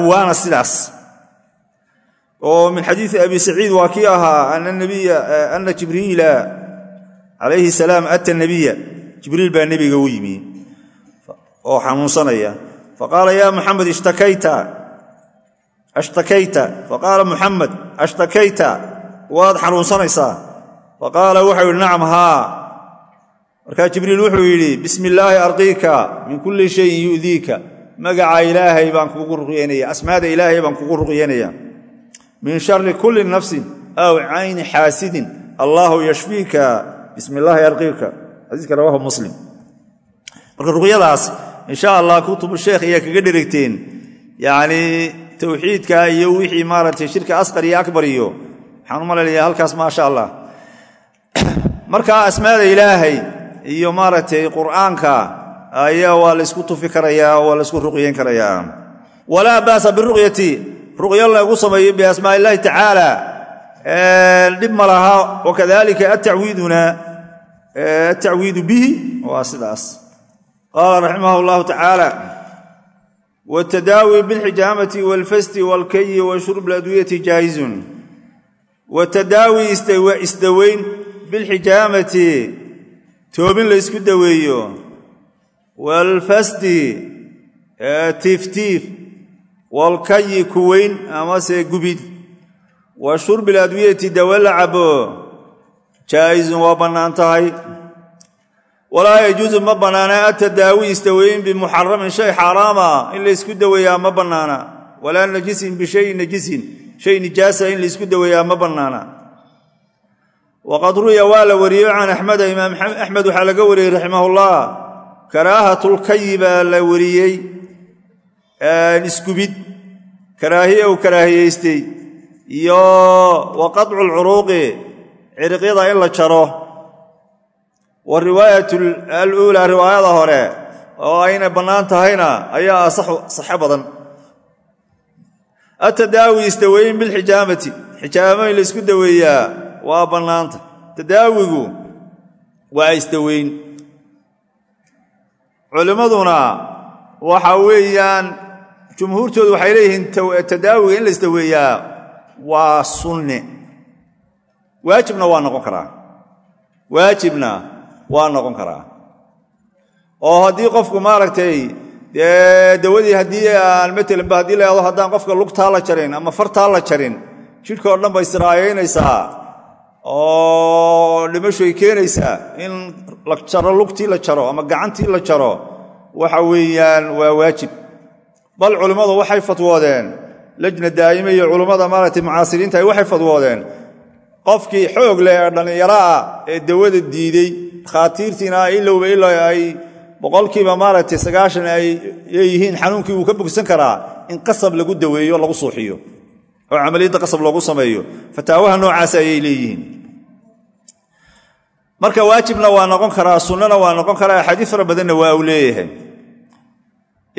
Waana sidaas oo min xadiii abi saciid waa kii ahaa ana jibriila calayhi salaam ata nabiya jibriil baa nebiga u yimi oo xanuunsanaya. Faqaala ya muxamed ashtakayta faqaala muxamed ashtakayta waad xanuunsanaysaa. Faqaala wuxuu yidhi nacam haa. Markaa jibriil wuxuu yidhi bismi illaahi arqiika min kulli shayin yu'diika. Magaca ilaahay baan kugu ruqyeynaya asmaada ilaahay baan kugu ruqyeynaya min shari kulli nafsin aw cayni xaasidin. Allaahu yashfiika. Bismi illaahi arqiika xadiiska rawaahu muslim. Marka ruqyadaas insha allah kutubu sheekh ayaa kaga dheregteen. Yacnii towxiidka iyo wixii maaragtay shirka asqar iyo akbar iyo waxaan u malaynayaa halkaas maasha allah <coughs> marka iyo maaragtay qur'aanka ayaa waa laysku tufi karayaa waa laysku ruqyeyn karayaa. Walaa ba'sa biruqyati ruqyo lagu sameeyo biasmaa illaahi tacaala dhib ma laha wakadalika atacwiidu bihi waa sidaas. Qaala raximah llahu tacaala wtadaawi bilxijaamati walfasti walkayi wa shurb ladwiyati jaa'izun watadaawi isdaweyn bilxijaamati toobin la ysku daweeyo. Walfasti tiiftiif walkayi kuweyn amase gubid. Wa shurbi ladwiyati dawa la cabo jaa'izun waa bannaan tahay walaa yajuusu ma bannaana atadaawi isdaweyn bimuxaramin shay xaaraama in laysku daweeyaa ma bannaana walaa najisin bishayin najisin shay nijaasa in laysku daweeyaa ma bannaana waqad ruya waa la wariyey can axmeda imaam axmed waxaa laga wariyey raximahullah. Karaahatulkayi baa la wariyey isgubid karaahiye uu karaahiyeystay. Iyo wa qaطcu lcuruuqi ciriqyada in la jaro. Wa riwaayat aluulaa riwaayada hore oo aynay bannaan tahayna ayaa asaxu saxe badan. Atadaawi isdaweyn bilxijaamati xijaamo in laysku daweeyaa waa bannaanta. Tadaawigu waa isdaweyn. Culimmaduna waxa weeyaan jumhuurtoodu waxay leeyihiin tadaawiga in la isdaweeyaa waa sunne. Waajibna waa noqon karaa. Waajibna waa noqon karaa. Oo haddii qofku maaragtay dawadii haddii aan matelanba haddii la haddaan qofka lugtaa la jarin ama fartaa la jarin jidhka oo dhan bay siraayaynaysaa oo dhimashoy keenaysaa in la jaro lugtii la jaro ama gacantii la jaro waxa weeyaan waa waajib bal culimmadu waxay fatwoodeen. Lajna daa'ime iyo culummada maaragtay mucaasiriinta ay waxay fatwoodeen. Qofkii xoog leh ee dhallinyaro ee dawada diiday khaatiirtiina ilowba ilo ay boqolkiiba maaragtay sagaashan ay leeyihiin xanuunkii wuu ka bogsan karaa in qasab lagu daweeyo lagu suuxiyo oo camaliyadda qasab loogu sameeyo. Fataawaha noocaas ayay leeyihiin. Marka waajibna waa noqon karaa sunnana waa noqon karaa axaadiis fara badanna waa uu leeyahay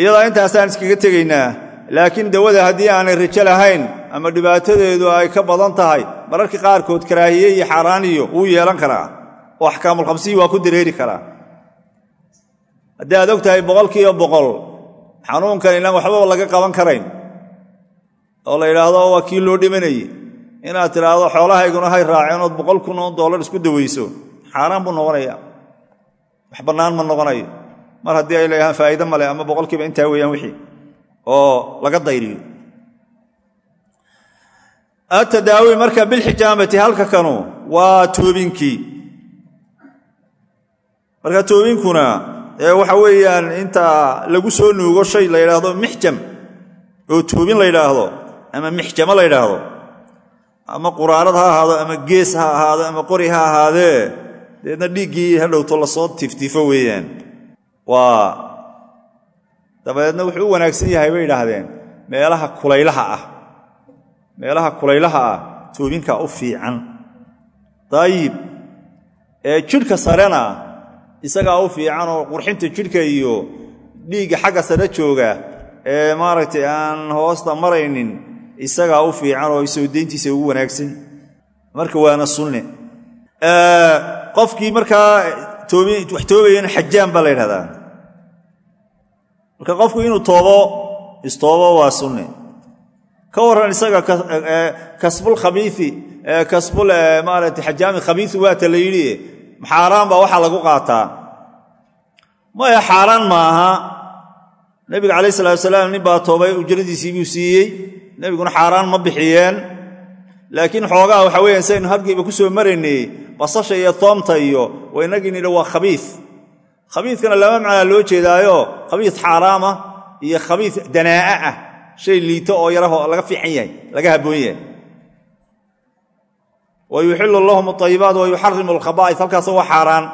iyadaa intaasaan iskaga tegaynaa laakiin dawada haddii aanay rajo lahayn ama dhibaatadeedu ay ka badan tahay mararka qaarkood karaahiye iyo xaaraaniyo wuu yeelan karaa. Oo axkaamulkhamsiyi waa ku dareeri karaa. Haddii aad og tahay boqolkiiba boqol xanuunkan inaan waxbaba laga qaban karayn oo la yidhaahdo waa kii loo dhimanayey. Inaad tidhaahdo xoolahayguna hay raaceen ood boqol kun oo dollar isku daweyso. Xaaraan buu noqonayaa. Wax bannaan ma noqonayo mar haddii ay leeyahaan faa'iide male ama boqolkiiba intaa weeyaan wixii oo laga dayriyo. Atadaawi marka bilxijaamati halka kanu waa toobinkii marka toobinkuna waxa weeyaan inta lagu soo nuugo shay la yidhaahdo mixjam oo toobin la yidhaahdo ama mixjamo la yidhaahdo ama quraarad ha ahaado ama gees ha ahaado ama qori ha ahaadee deedna dhiiggii hadhowto la soo tiftifo weeyaan dabadeedna wuxuu u wanaagsan yahay bay idhaahdeen meelaha kulaylaha ah. Meelaha kulaylaha ah toobinkaa u fiican. Dayib. Ee jidhka sarena isagaa u fiican oo qurxinta jidhka iyo dhiigga xagga sare jooga ee maaragtay aan hoosta maraynin isagaa u fiican oo soo deyntiisa ugu wanaagsan. Marka waana sunne. Qofkii markaa wax toobayana xajaan baa la ydhahdaa marka qofku inuu toobo istoobo waa sunne ka warran isaga kasbulkhabiii kasbul maarata xajaami khabiii waata la yidhi xaaraan baa waxaa lagu qaataa? Maya xaaraan maaha. Nebiga calayh salatu wasalaam nin baa toobay ujradiisii buu siiyey. Nebiguna xaaraan ma bixiyeen. Laakiin xoogaa waxa weeyaan saynu halkiiba ku soo maraynay basasha iyo toomta iyo waynagii waa khabii khabiikana laba macnaa loo jeedaayo. Khabii xaaraama iyo khabii danaa'a ah. Shay liito oo yaraho laga fiican yahay laga habboon yahay. Wa yuxilu lahum alayibaat wa yuxarimu alkhaba'is halkaas waa xaaraan.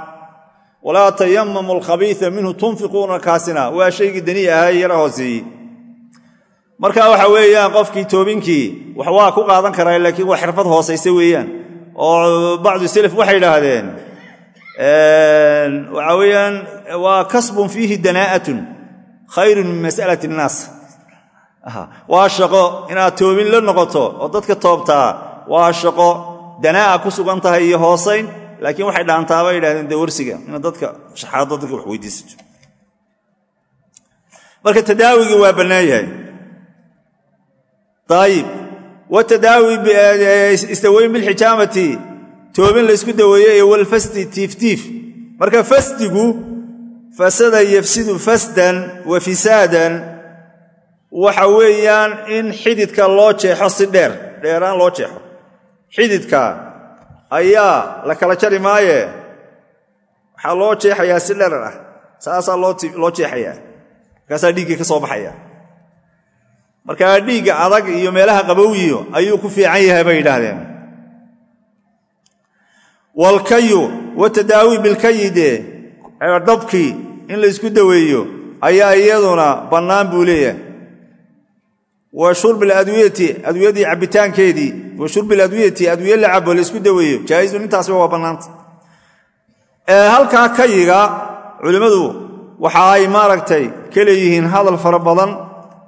Walaa tayamamu alkhabiia minhu tunfiquuna kaasina. Waa shaygii danii ahaa yara hooseeyey marka waxa weeyaan qofkii toobinkii waa ku qaadan karaa laakiin waa xirfad hoosayse weeyaan. Oo bacdu selef waxay idhaahdeen waxa weeyaan waa kasbun fiihi danaa'atun khayrun min mas'alati innaas waa shaqo inaad toobin la noqoto oo dadka toobtaa waa shaqo danaa'a ku sugan tahay iyo hoosayn laakiin waxay dhaantaa bay yidhahdeen dee warsiga inaad dadka shaxaado dadka wax weydiisato marka tadaawigii waa bannaan yahay ayib watadaawi istaweyn bilxijaamati toobin laysku daweeye iyo walfasdi tiiftiif marka fasdigu fasada yafsidu fasdan wa fisaadan waxa weeyaan in xididka loo jeexo si dheer dheeraan loo jeexo. Xididka ayaa la kala jari maaye waxaa loo jeexayaa si dherar ah saasaa loo jeexayaa markaasaa dhiiggii ka soo baxaya. Markaa dhiigga adag iyo meelaha qabowiyo ayuu ku fiican yahay bay yidhaahdeen walkayu watadaawi bilkayide dhabkii in laysku daweeyo ayaa iyaduna bannaan buu leeyahay. Wa shurbi adwiyati adwiyadii cabbitaankeedii wa shurbi adwiyati adwiye la cabo laysku daweeyo jaa'izun intaasba waa bannaanta. Halkaa kayiga culimmadu waxa ay maaragtay ka leeyihiin hadal fara badan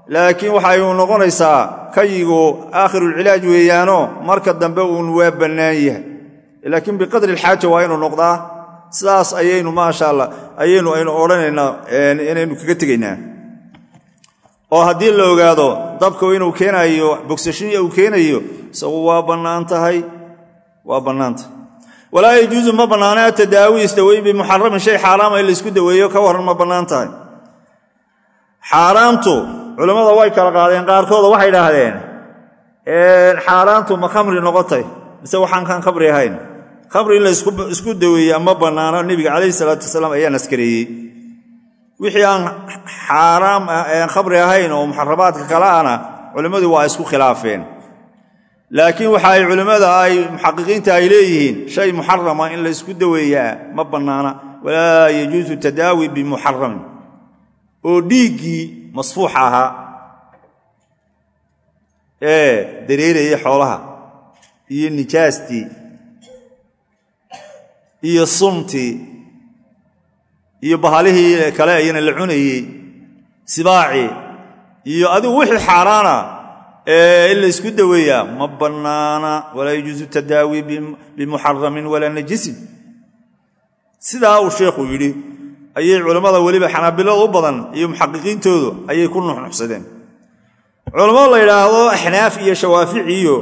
laakiin waxay uu noqonaysaa kayigu aakhirulcilaaj weeyaano marka dambe uun waa bannaan yahay laakiin biqadri alxaaja waa inuu noqdaa sidaas ayaynu maasha allah ayaynu aynu odhanaynaa inaynu kaga tegaynaa. Oo haddii la ogaado dabku inuu keenayo bogsashinya uu keenayo isagu waa bannaan tahay. Waa bannaantahay walaa yajuusu ma bannaana atadaawi bimuxaramin shay xaaraama in laysku daweeyo ka warran ma bannaan tahay. Xaaraamtu way kala qaadeen qaarkooda waxay idhaahdeen xaaraantu ma khamri noqotay mise waxaan kaan khamri ahayn khamri in la isku daweeya ma bannaano nebiga calayhi salaatu wasalaam ayaa naskareeyey wixii aan xaaraam khamri ahayn oo muxaramaadka kale ana culimmadu waa isku khilaafeen. Laakiin waxa ay culimmada ay muxaqiqiinta ay leeyihiin shay muxarama in laysku daweeyaa ma bannaana walaa yajuusu tadaawi bimuxaramin oo dhiiggii masfuuxa ahaa ee dareerayay xoolaha iyo nijaastii iyo suntii iyo bahalihii kale ayana la cunayey sibaacii iyo adigu wixii xaaraana in laysku daweeyaa ma bannaana walaa yajuusu tadaawi bimuxaramin walaa najisin. Sidaa uu sheekhu yidhi ayay culammada weliba xanaabilada u badan iyo muxaqiqiintoodu ayay ku nuxnuxsadeen. Culammada la yidhaahdo axnaaf iyo shawaafici iyo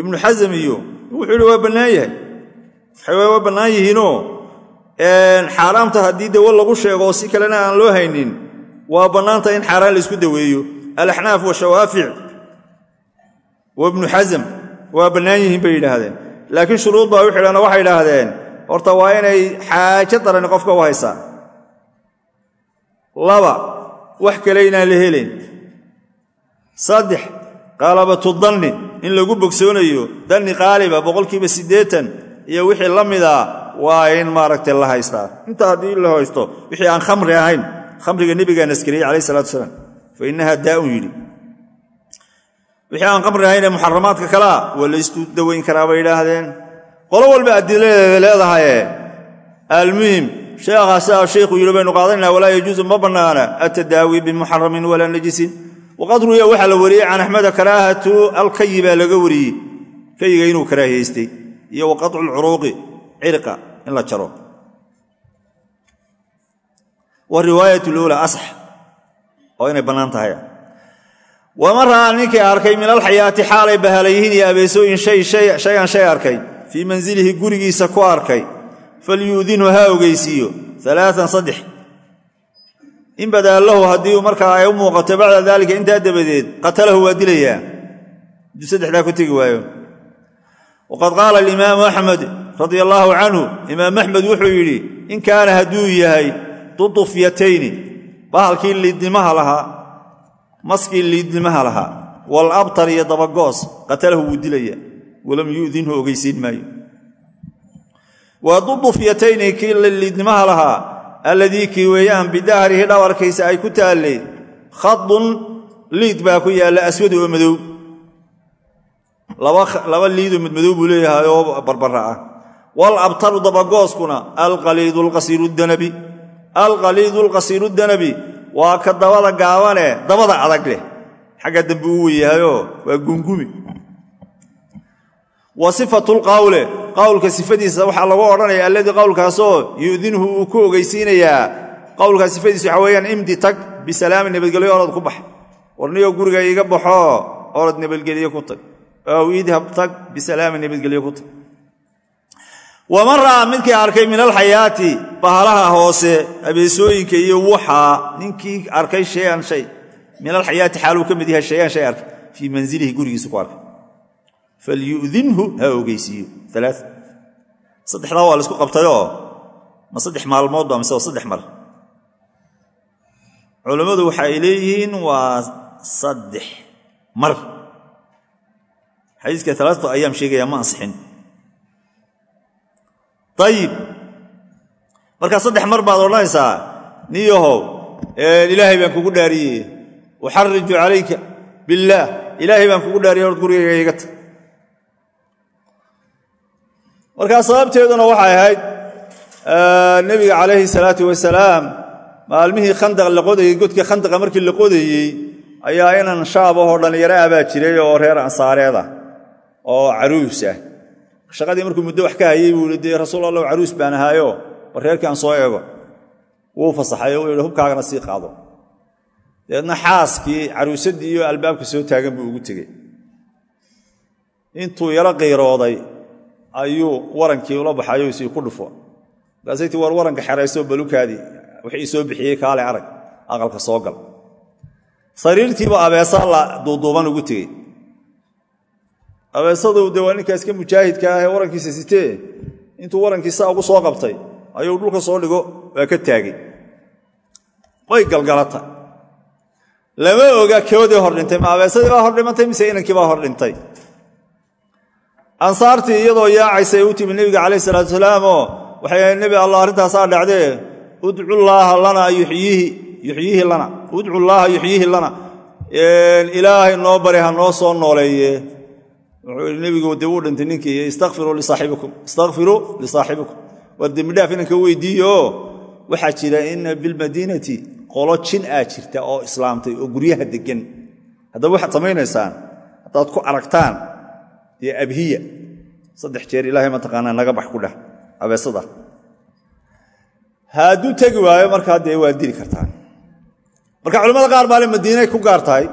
ibnu xasam iyo wuxuu yidhi waa bannaan yahay waa bannaan yihiinoo? Xaaraamta haddii dawo lagu sheego si kalena aan loo haynin waa bannaanta in xaaraan laysku daweeyo. Alaxnaaf washawaafic wa ibnu xasam waa bannaan yihiin bay yidhaahdeen. Laakiin shuruud baa u xidhan waxay idhaahdeen horta waa inay xaajo darani qofka u haysaa. Laba wax kale inaan la helayn saddex qaalabatu danni in lagu bogsoonayo. Danni qaaliba boqolkiiba siddeetan iyo wixii la mida waa in maaragtay la haystaa. Inta haddii la haysto wixii aan khamri ahayn khamriga nebigaa naskariyey calayh salatu salaam fa innaha daa'un yidhi. Wixii aan khamri ahayn ee muxaramaadka kalea waa laysku dawayn karaa bay yidhaahdeen. Qolo walba adiladeeda leedahaye almuhim sheekhaa sidaa sheikhu yidhi baynu qaadanayna walaa yajuusu ma bannaana atadaawi bimuxaramin walaa najisin. Waqad ruya waxaa la wariyey can axmeda karaahatu alkayi laga wariyey. Kayiga inuu karaahiyaystay iyo wa qaطcu lcuruuqi cirqa in la jaro. Wa riwaayat lula asax oo inay bannaan tahay. Wama ra'aa ninkii arkay min alxayaati xaalay bahalayyihiin iyo abeesooyin shayan shay arkay fii manzilihi gurigiisa ku arkay. Falyuudinhu ha ogeysiiyo alaaan saddex. In badaa haddii markaa ay u muuqato bacda daalika intaa dabadeed qatalahu waa dilayaa. Hadduu saddexdaa ku tegi waayo waqad qaala alimaamu axmed radia allaahu canhu imaam axmed wuxuu yidhi in kaana hadduu yahay dudufyatayni bahalkii liidnimaha lahaa maskii liidnimaha lahaa walabtar iyo dabagoos qatalahu wuu dilaya walam yu'dinhu ogeysiin maayo waa dudufyatayni kii liidnimaha lahaa alladii kii weeyaan bidahrihi dhabarkiisa ay ku taallay khadun liid baa ku yaalla aswad oo madow laba liidoo madmadow buu leeyahay oo barbara ah. Walabtaru dabagooskuna alqaliidu lqasiiru danabi. Waa ka dabada gaabane dabada adag leh. Xagga dambe u weyahayoo waa gungumi. Wa sifatu lqawle qowlka sifadiisa waxaa lagu odhanaya alladii qowlkaasoo yu'dinhu uu ku ogeysiinayaa. Qowlkaa sifadiisa waxaa weeyaan imdi tag bisalaamin nabadgelyo orod ku bax. Warniyoo guriga iiga baxoo orod nabadgelyo ku tag ow idhab bisalaamin nabadgelyo ku tag. Waman midkii arkay min alxayaati bahalaha hoose abeesooyinka iyo waxaa ninkii arkay shayan shay min alxayaati xaaluu ka mid yahay shayan shay arkay fii manzilihi gurigiisa ku arkay. Falyudinhu ha ogeysiiyo. Alaa saddexdaa waa la isku qabtayoo ma saddex maalmood ba saddex mar? Culammadu waxa leeyihiin waa saddex mar xadiiska alaatu ayaam sheegaya ma ansixin. Ayib markaa saddex mar baad odhanaysaa niyahow ilaahay baan kugu dhaariyey uxariju calayka billaah ilaahay baan kugu dhaariyey hord gurigayga markaa sababteeduna waxay ahayd nebiga calayhi salaatu wasalaam maalmihii khandaq la qodayey godkii khandaqa markii la qodayey ayaa inan shaabahoo dhallinyaro ah baa jiray oo reer ansaareed ah oo caruus ah. Shaqadii markuu muddo wax ka hayey buu i dee rasuul allah caruus baan ahaayo war aan soo eego. Wuu fasaxay oo uu yihi hubkaagana sii qaado. Dabeedna xaaskii caruusaddii iyo albaabka soo taagan buu ugu tegey. Intuu yaro qiirooday ayuu warankii ula baxayo isii ku dhufo. Markaasay ti war waranka xerayso balukaadii wixii soo bixiyey kaale arag aqalka soo gal. Sariirtiiba abeesa la duuduuban ugu tegey abeesadu de waa ninkaa iska mujaahidka ah ee warankiisa sitee? Intuu warankiisa ugu soo qabtay ayuu dhulka soo dhigo waa ka taagay. Way galgalata. Lama oga koodii hor dhintay ma abeesadii baa hor dhimantay mise inankii baa hor dhintay ansaartii iyadoo yaacaysay u timi nebiga calayh salaatu salaamoo waxay nebi allah arrintaasaa dhacdee udcu llaaha lana yuxyiihi lana udcu llaaha yuxyiihi lana. Ilaahay noo bari ha noo soo nooleeye wuxuu yidhi nebigu dee wuu dhintay ninkii istakfiruu lisaaxibikum istakfiruu lisaaxibikum war dembidhaaf inanka weydiiyeoo waxaa jira ina bilmadiinati qolo jin aa jirta oo islaamtay oo guryaha deggan. Haddaba waxaad samaynaysaan haddaad ku aragtaan dee abhiya. Saddex jeer ilaahay mataqaanaa naga bax ku dheh abeesada. Hadduu tegi waayo markaa dee waad dili kartaan. Marka culamada qaar baale madiinay ku gaar tahay.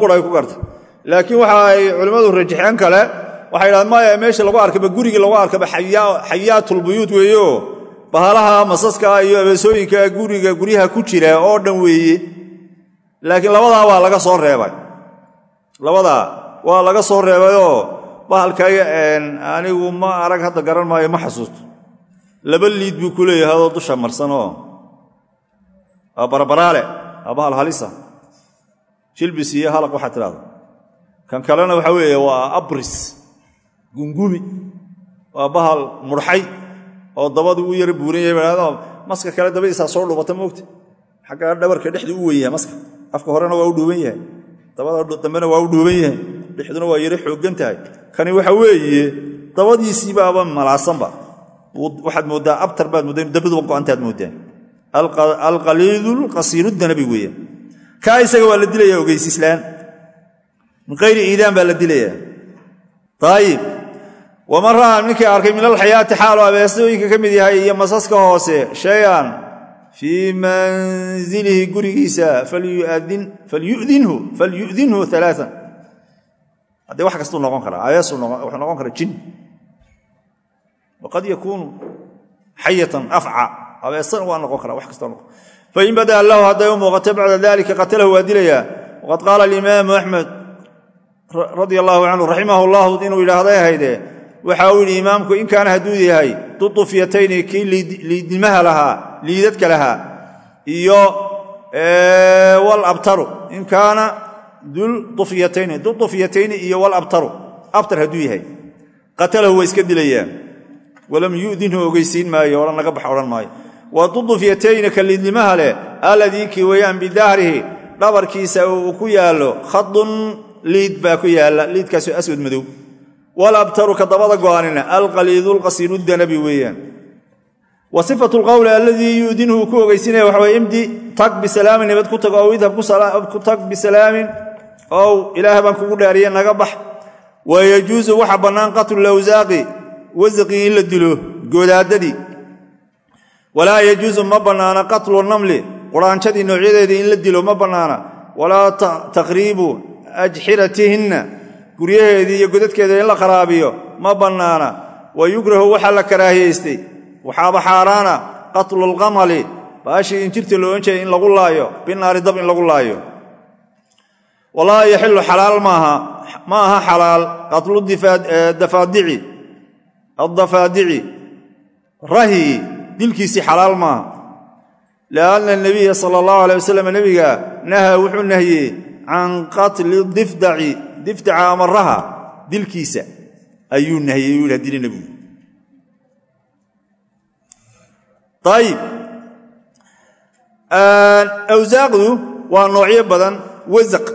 Qura ay ku gaar tahay laakiin waxa ay culimmadu rajaxeen kale waxay dhahdeen maya meesha lagu arkaba gurigii lagu arkaba xayaatulbuyuud weeyo? Bahalaha masaska iyo abeesooyinka guriga guryaha ku jira oo dhan weeye laakiin labadaa waa laga soo reebay. Labadaa waa laga soo reebayoo bahalka anigu ma arag hadda garan maayo ma xasuusto. Laba liid buu ku leeyahay adoo dusha marsanoo barbaraale bahal halisa. Jilbis iyo halaq waxaa tidhahda kan kalena waxaa weeye waa abris gungumi waa bahal murxay oo dabadu u yara buuran yahay baado maska kale dabadiisaa soo dhubata moogta xagga dhabarka dhexdu u wen yahay maska. Afka horena waa u dhuuban yahay. Dabada dambena waa u dhuuban yahay. Dhexduna waa yaro xooggan tahay. Kani waxa weeye dabadiisiibaaba malaasanba. Waxaad mooddaa abtar baad moodda dabaduba go'antaad mooddaa alqaliidu qasiirudanabi weeyaan. Kaa isaga waa la dilaya ogeysiislaan min qayri iidaan baa la dilayaa ayib waman ra'aa ninkii arkay min alxayaati xaaloo abeesooyinka ka mid yahay iyo masaska hoose shay-an fii manzilihi gurigiisa falyudinhu alaaan haddee wax kastuu noqon karaa abeesuu wuxuu noqon karaa jin. Waqad yakuunu xayatan afca abeesana waa noqon kara wax kastoo noqon fain badaa lahu hadday u muuqato bacda dalika qatalahu waa dilayaa radia allaahu canhu raximah llahu inuu yidhaahday ahayde waxa uu yidhi imaamku in kaana hadduu yahay dudufyatayni kii liidnimaha lahaa liidadka lahaa iyo walabtaru in kaana duldufyatayni dudufyatayni iyo walabtaru abtar hadduu yahay. Qatalahu waa iska dilayaa walam yudinhu ogeysiin maayo odhan naga bax odhan maayo. Wa dudufyatayni ka liidnimaha leh alladii kii weeyaan bidahrihi dhabarkiisa uu ku yaallo khadun liid baa ku yaalla liidkaasoo aswad madow. Walabtaru ka dabada go'anina alqaliidu lqasiiru danabi weeyaan. Wa sifatu lqowli alladii yuudinhu ku ogeysinaya waxa weye imdi tag bisalaamin nabad ku tag ow idhab ku tag bisalaamin ow ilaah baan kugu dhaariye naga bax. Wa yajuusu waxa bannaan qatlu lawsaaqi wasaqii in la dilo goodaadadii walaa yajuusu ma bannaana qatlu namli quraanjadii noocyadeedii in la dilo ma bannaana. Walaa taqriibu ajxiratihinna guryaheedii iyo godadkeeda in la qaraabiyo ma bannaana. Wa yukrahu waxaa la karaahiyaystay waxaaba xaaraana qatlu lqamali baashii injirta lo odhan jeeday in lagu laayo binaari dab in lagu laayo. Walaa yaxilu xalaal maaha ma aha xalaal qatlu dafaadici addafaadici rahi dilkiisii xalaal maaha. Lianna nabiya sala allahu alay wasalam nebiga nahaa wuxuu nahiyey can qatli difdaci difdaca amaraha dilkiisa ayuu nahiyey u hadili nebigu ayib awsaaqdu waa noocyo badan wasaq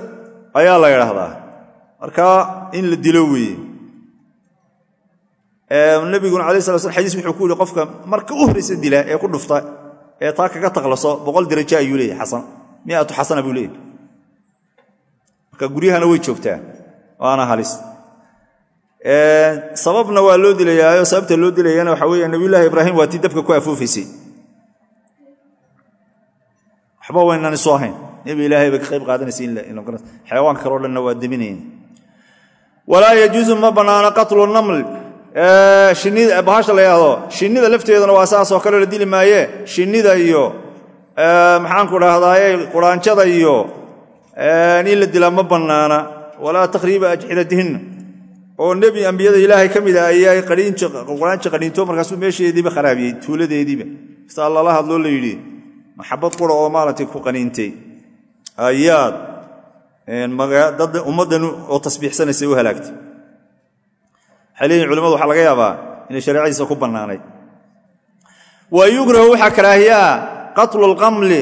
ayaa la ydhaahdaa markaa in la dilo weeye. Nabiguna alay sala slam xadiis wuxuu ku yihi qofka marka u horraysa dila ee ku dhufta ee taa kaga taqlaso boqol darajo ayuu leeyahy xasan. Miatu xasana marka guryahana way joogtaa. Waana halis. Sababna waa loo dilayaayo sababta loo dilayana waxa weeye nabiyullaahi ibraahim waa tii dabka ku afuufaysay waxba waynaan isu ahayn. Nebi ilaahay bay ka qayb qaadanaysa xayawaanka kaleo dhanna waa deminayn walaa yajuusu ma bannaana qatlu naml. Bahasha la yidhaahdo shinnida lafteeduna waa saasoo kale la dili maaye. Shinnida iyo maxaanku dhahdaye quraanjada iyo in la dilaa ma bannaana. Walaa takhriiba ajxidatihinna oo nebi ambiyada ilaahay ka mida ayaa quraanji qaniinto markaasuu meesheediiba kharaabiyey tuuladeediiba. Saa lala hadloo la yidhi maxabad qura oo maaratay ku qaniintay. Ayaad ummaddan oo tasbiixsanaysa u halaagtay. Waxay culimadu waxaa laga yaabaa inay shareecadiisa ku bannaanayd. Wa yukrahu waxaa karaahiyaa qatlu lqamli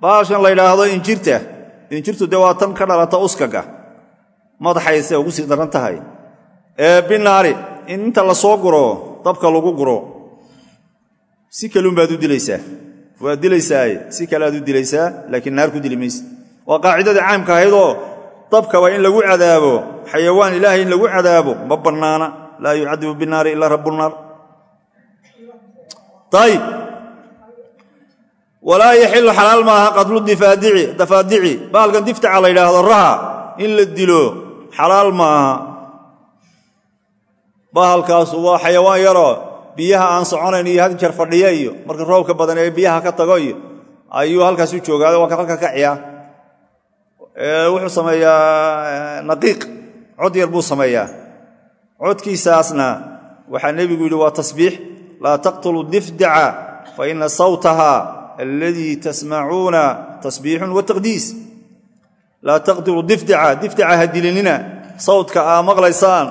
baashan la ydhaahdo injirta injirtu dee waa tan ka dhalata uskaga. Madaxayse ugu sii daran tahay. Binaari in la soo guro dabka lagu guro si kaluunbaad u dilaysaa. Waad dilaysaaye si kale aad u dilaysaa laakiin naar ku dili mayse waa qaacidadii caamka ahaydoo dabkaba in lagu cadaabo xayawaan ilaahay in lagu cadaabo ma bannaana. Laa yucadibu binaari ilaa rabunaar ayib walaa yaxilu xalaal maaha qatlu dafaadici. Baalkan diftaca la yidhaahdo raha in la dilo xalaal maaha. Bahalkaasu waa xayawaan yaroo biyaha aan soconayn iyo had jeer fadhiya iyo marka roobka badan ee biyaha ka tago iyo ayuu halkaas u joogaado waa ka halka ka ciyaa. Wuxuu sameeyaa naqiiq. Cod yar buu sameeyaa. Codkiisaasna waxaa nebigu yidhi waa tasbiix. Laa taqtulu difdaca fa sawtaha aladii tasmacuuna tasbiixun wa taqdiis laa taqtulu difdaca difdaca ha dilinina. Sawdka aa maqlaysaan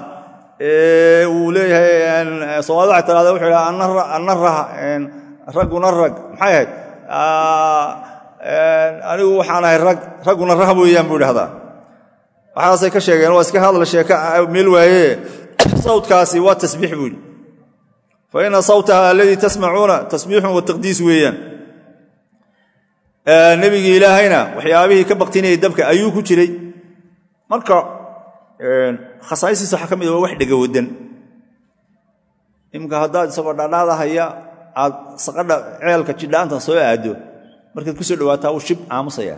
uu leeyahay soomaalida waxay tiraada wuxuu yidhaha anna rah ragguna rag. Maxay ahayd? Anigu waxaan ahay rag ragguna rah weeyaan buu idhahdaa waxaasay ka sheegeen waa iska hadla sheeka meel waaye. <coughs> Sawdkaasi waa tasbiix buu yidhi. Fa ina nebigii ilaahayna waxyaabihii ka baktinayay dabka ayuu ku jiray. Marka khasaa'istiisa waxaa ka mid waa wax dhegawadan iminka haddaad isagoo dhaadhaadahaya aad saqadha ceelka jidhaanta soo aaddo markaad ku soo dhawaataa uu shib aamusaya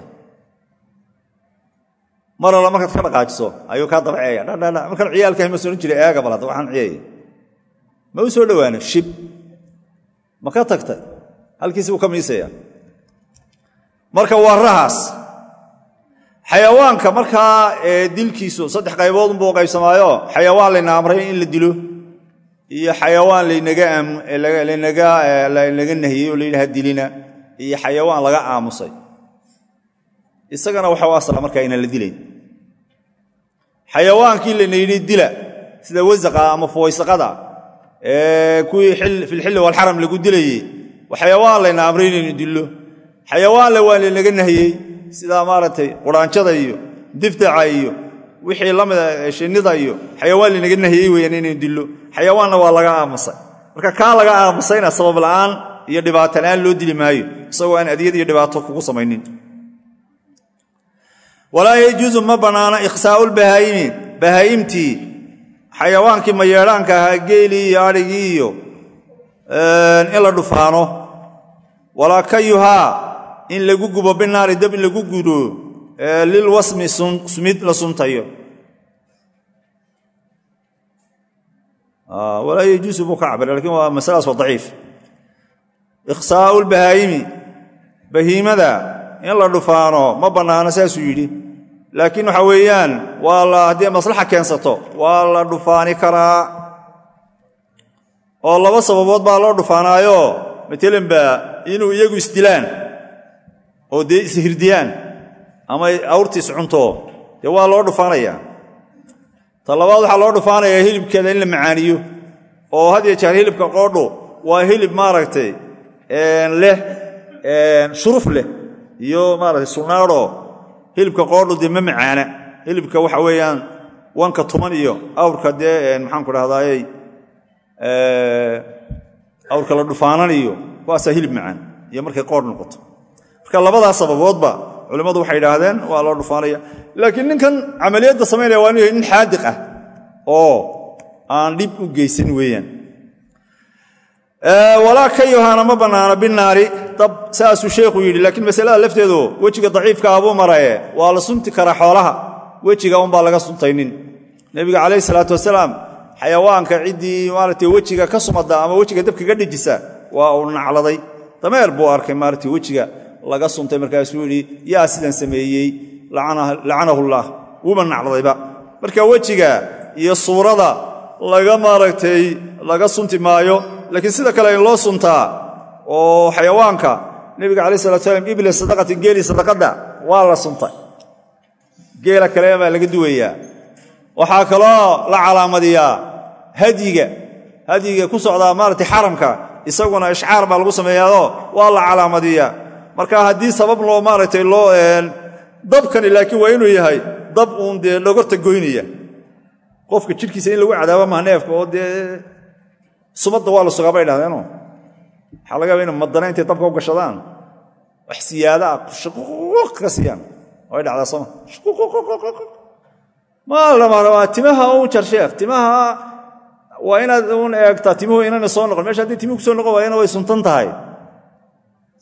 mar alla markaad ka dhaqaajiso ayuu kaa dabceeya dhadhadha markaan ciyaalkahay ma soran jiray eega bal hadda waxaan ciyaya ma u soo dhowaano shib. Ma ka tagtay halkiisi buu ka miisaya marka waa rahaas. Xayawaanka markaa dilkiisu saddex qayboodunbuu qaybsamaayo xayawaan layna amray in la dilo iyo xayawaan lanaga nahiyey oo layidhaha dilina iyo xayawaan laga aamusay. Isagana waxa u asla markaa inaan la dilayn. Xayawaankii lana yidhi dila sida wasaqa ama fooysaqada kuwii filxilli walxaram lagu dilayey xayawaan layna amray inaynu dillo xayawaanle waa lanaga nahiyey sida maaragtay quraanjada iyo difdaca iyo wixii la mida shinnida iyo xayawaan lanaga nahiyey weyaan inaynu dillo. Xayawaanna waa laga aamusay. Marka kaa laga aamusayna sabab la'aan iyo dhibaato la'aan loo dili maayo isagoo aan adyad iyo dhibaato kugu samaynin. Walaa yajuusu ma bannaana ikhsaa'u lbahaa'imi bahaa'imtii xayawaankii mayeedhaanka ahaa geelii iyo adhigii iyo in la dhufaano. Walaa in lagu gubo binaari dab in lagu gudo lilwasmi sumid la suntayo. Walaa yajuusu buu ka cabira laakiin waa masaladaas waa daciif. Ikhsaa'u lbahaa'imi bahiimada in la dhufaano ma bannaano saasuu yidhi. Laakiin waxa weeyaan waa la haddii maslaxa keensato waa la dhufaani karaa. Oo laba sababood baa loo dhufaanaayo matalan ba inuu iyagu isdilaan oo dee ishirdiyaan ama awrtiis cunto dee waa loo dhufaanayaa ta labaad waxaa loo dhufaanayaa hilibkeeda in la macaaniyo oo had iyo jeer hilibka qoodho waa hilib maaragtay leh shuruf leh iyo maaragtay sunaadho. Hilibka qoodho dee ma macaana. Hilibka waxa weeyaan wanka tuman iyo awrka dee maxaanku dhahdaayey awrka la dhufaananayo kuwaasaa hilib macaan iyo markay qoodh noqoto marka labadaas sababoodba culimmadu waxay idhaahdeen waa loo dhufaanaya. Laakiin ninkan camaliyadda samaynaya waa inu nin xaadiq ah oo aan dhib u geysan weeyaan. Walaa ka yohana ma bannaana binaari dab saasuu sheekhu yidhi laakiin masalada lafteedu wejiga daciifka abuu maraye waa la sunti karaa xoolaha wejiga unbaa laga suntaynin. Nebiga calayhi salaatu wasalaam xayawaanka ciddii maaragtay wejiga ka sumada ama wejiga dabkaga dhejisa waa uu nacladay. Dameer buu arkay maaragtay wejiga laga suntay markaasuu yidhi yaa sidan sameeyey lacanahullaah wuuba nacladayba marka wejiga iyo suurada laga maaragtay laga sunti maayo laakiin sida kale in loo suntaa oo xayawaanka nebiga calayi salatu slam ibli sadaqati geeli sadaqadda waa la suntay geela kale baa laga duwayaa. Waxaa kaloo la calaamadiyaa hadyiga. Hadyiga ku socdaa maaragtay xaramka isaguna ishcaar baa lagu sameeyaao waa la calaamadiyaa marka haddii sabab loo maaragtay loo dabkani laakiin waa inuu yahay dab uun dee dhogorta goynaya qofka jidhkiisa in lagu cadaabo maha neefka oo dee sumadda waa la sugaa bay dhahdeeno waxaa laga yaba ina madana intay dabka u gashadaan. Wax siyaada ah shuquuq ka siiyaan way dhacdaa sooma maalama timaha un jar sheekh timaha waa inaad un eegtaa timuhu inana soo noqon. Mesha haddii timuhu ku soo noqon waayana way suntan tahay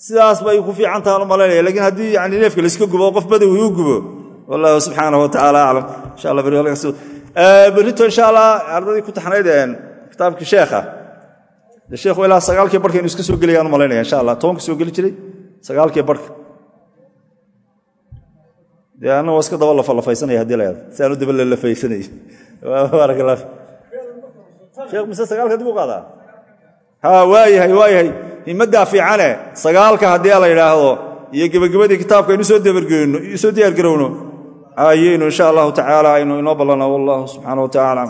sidaas bay ku fiican taha malaynaya. Lakiin haddii yani neefka layska gubo qof badawi u gubo wallahu subxaanahu watacaala aclam insha alla berrito insha allah ardadii ku taxnayd kitaabkii sheekha. Sheekhu ilaa sagaalkii barka inu iska soo gelayaan malaynaya insha allah tobanka soo geli jiray sagaalkii barka. Dee anna waa iska daba lafalafaysanaya haddii la yado si aanu daba lalafaysanay baarak allah sheekh mise sagaalka dib u qaadaa ha waayahay waayahay himmaddaa fiicane sagaalka haddii la yidhaahdo iyo gebagabadii kitaabka aynu soo soo diyaargarowno. Ayaynu insha allahu tacaala aynu inoo ballana wallahu subxaana wa tacala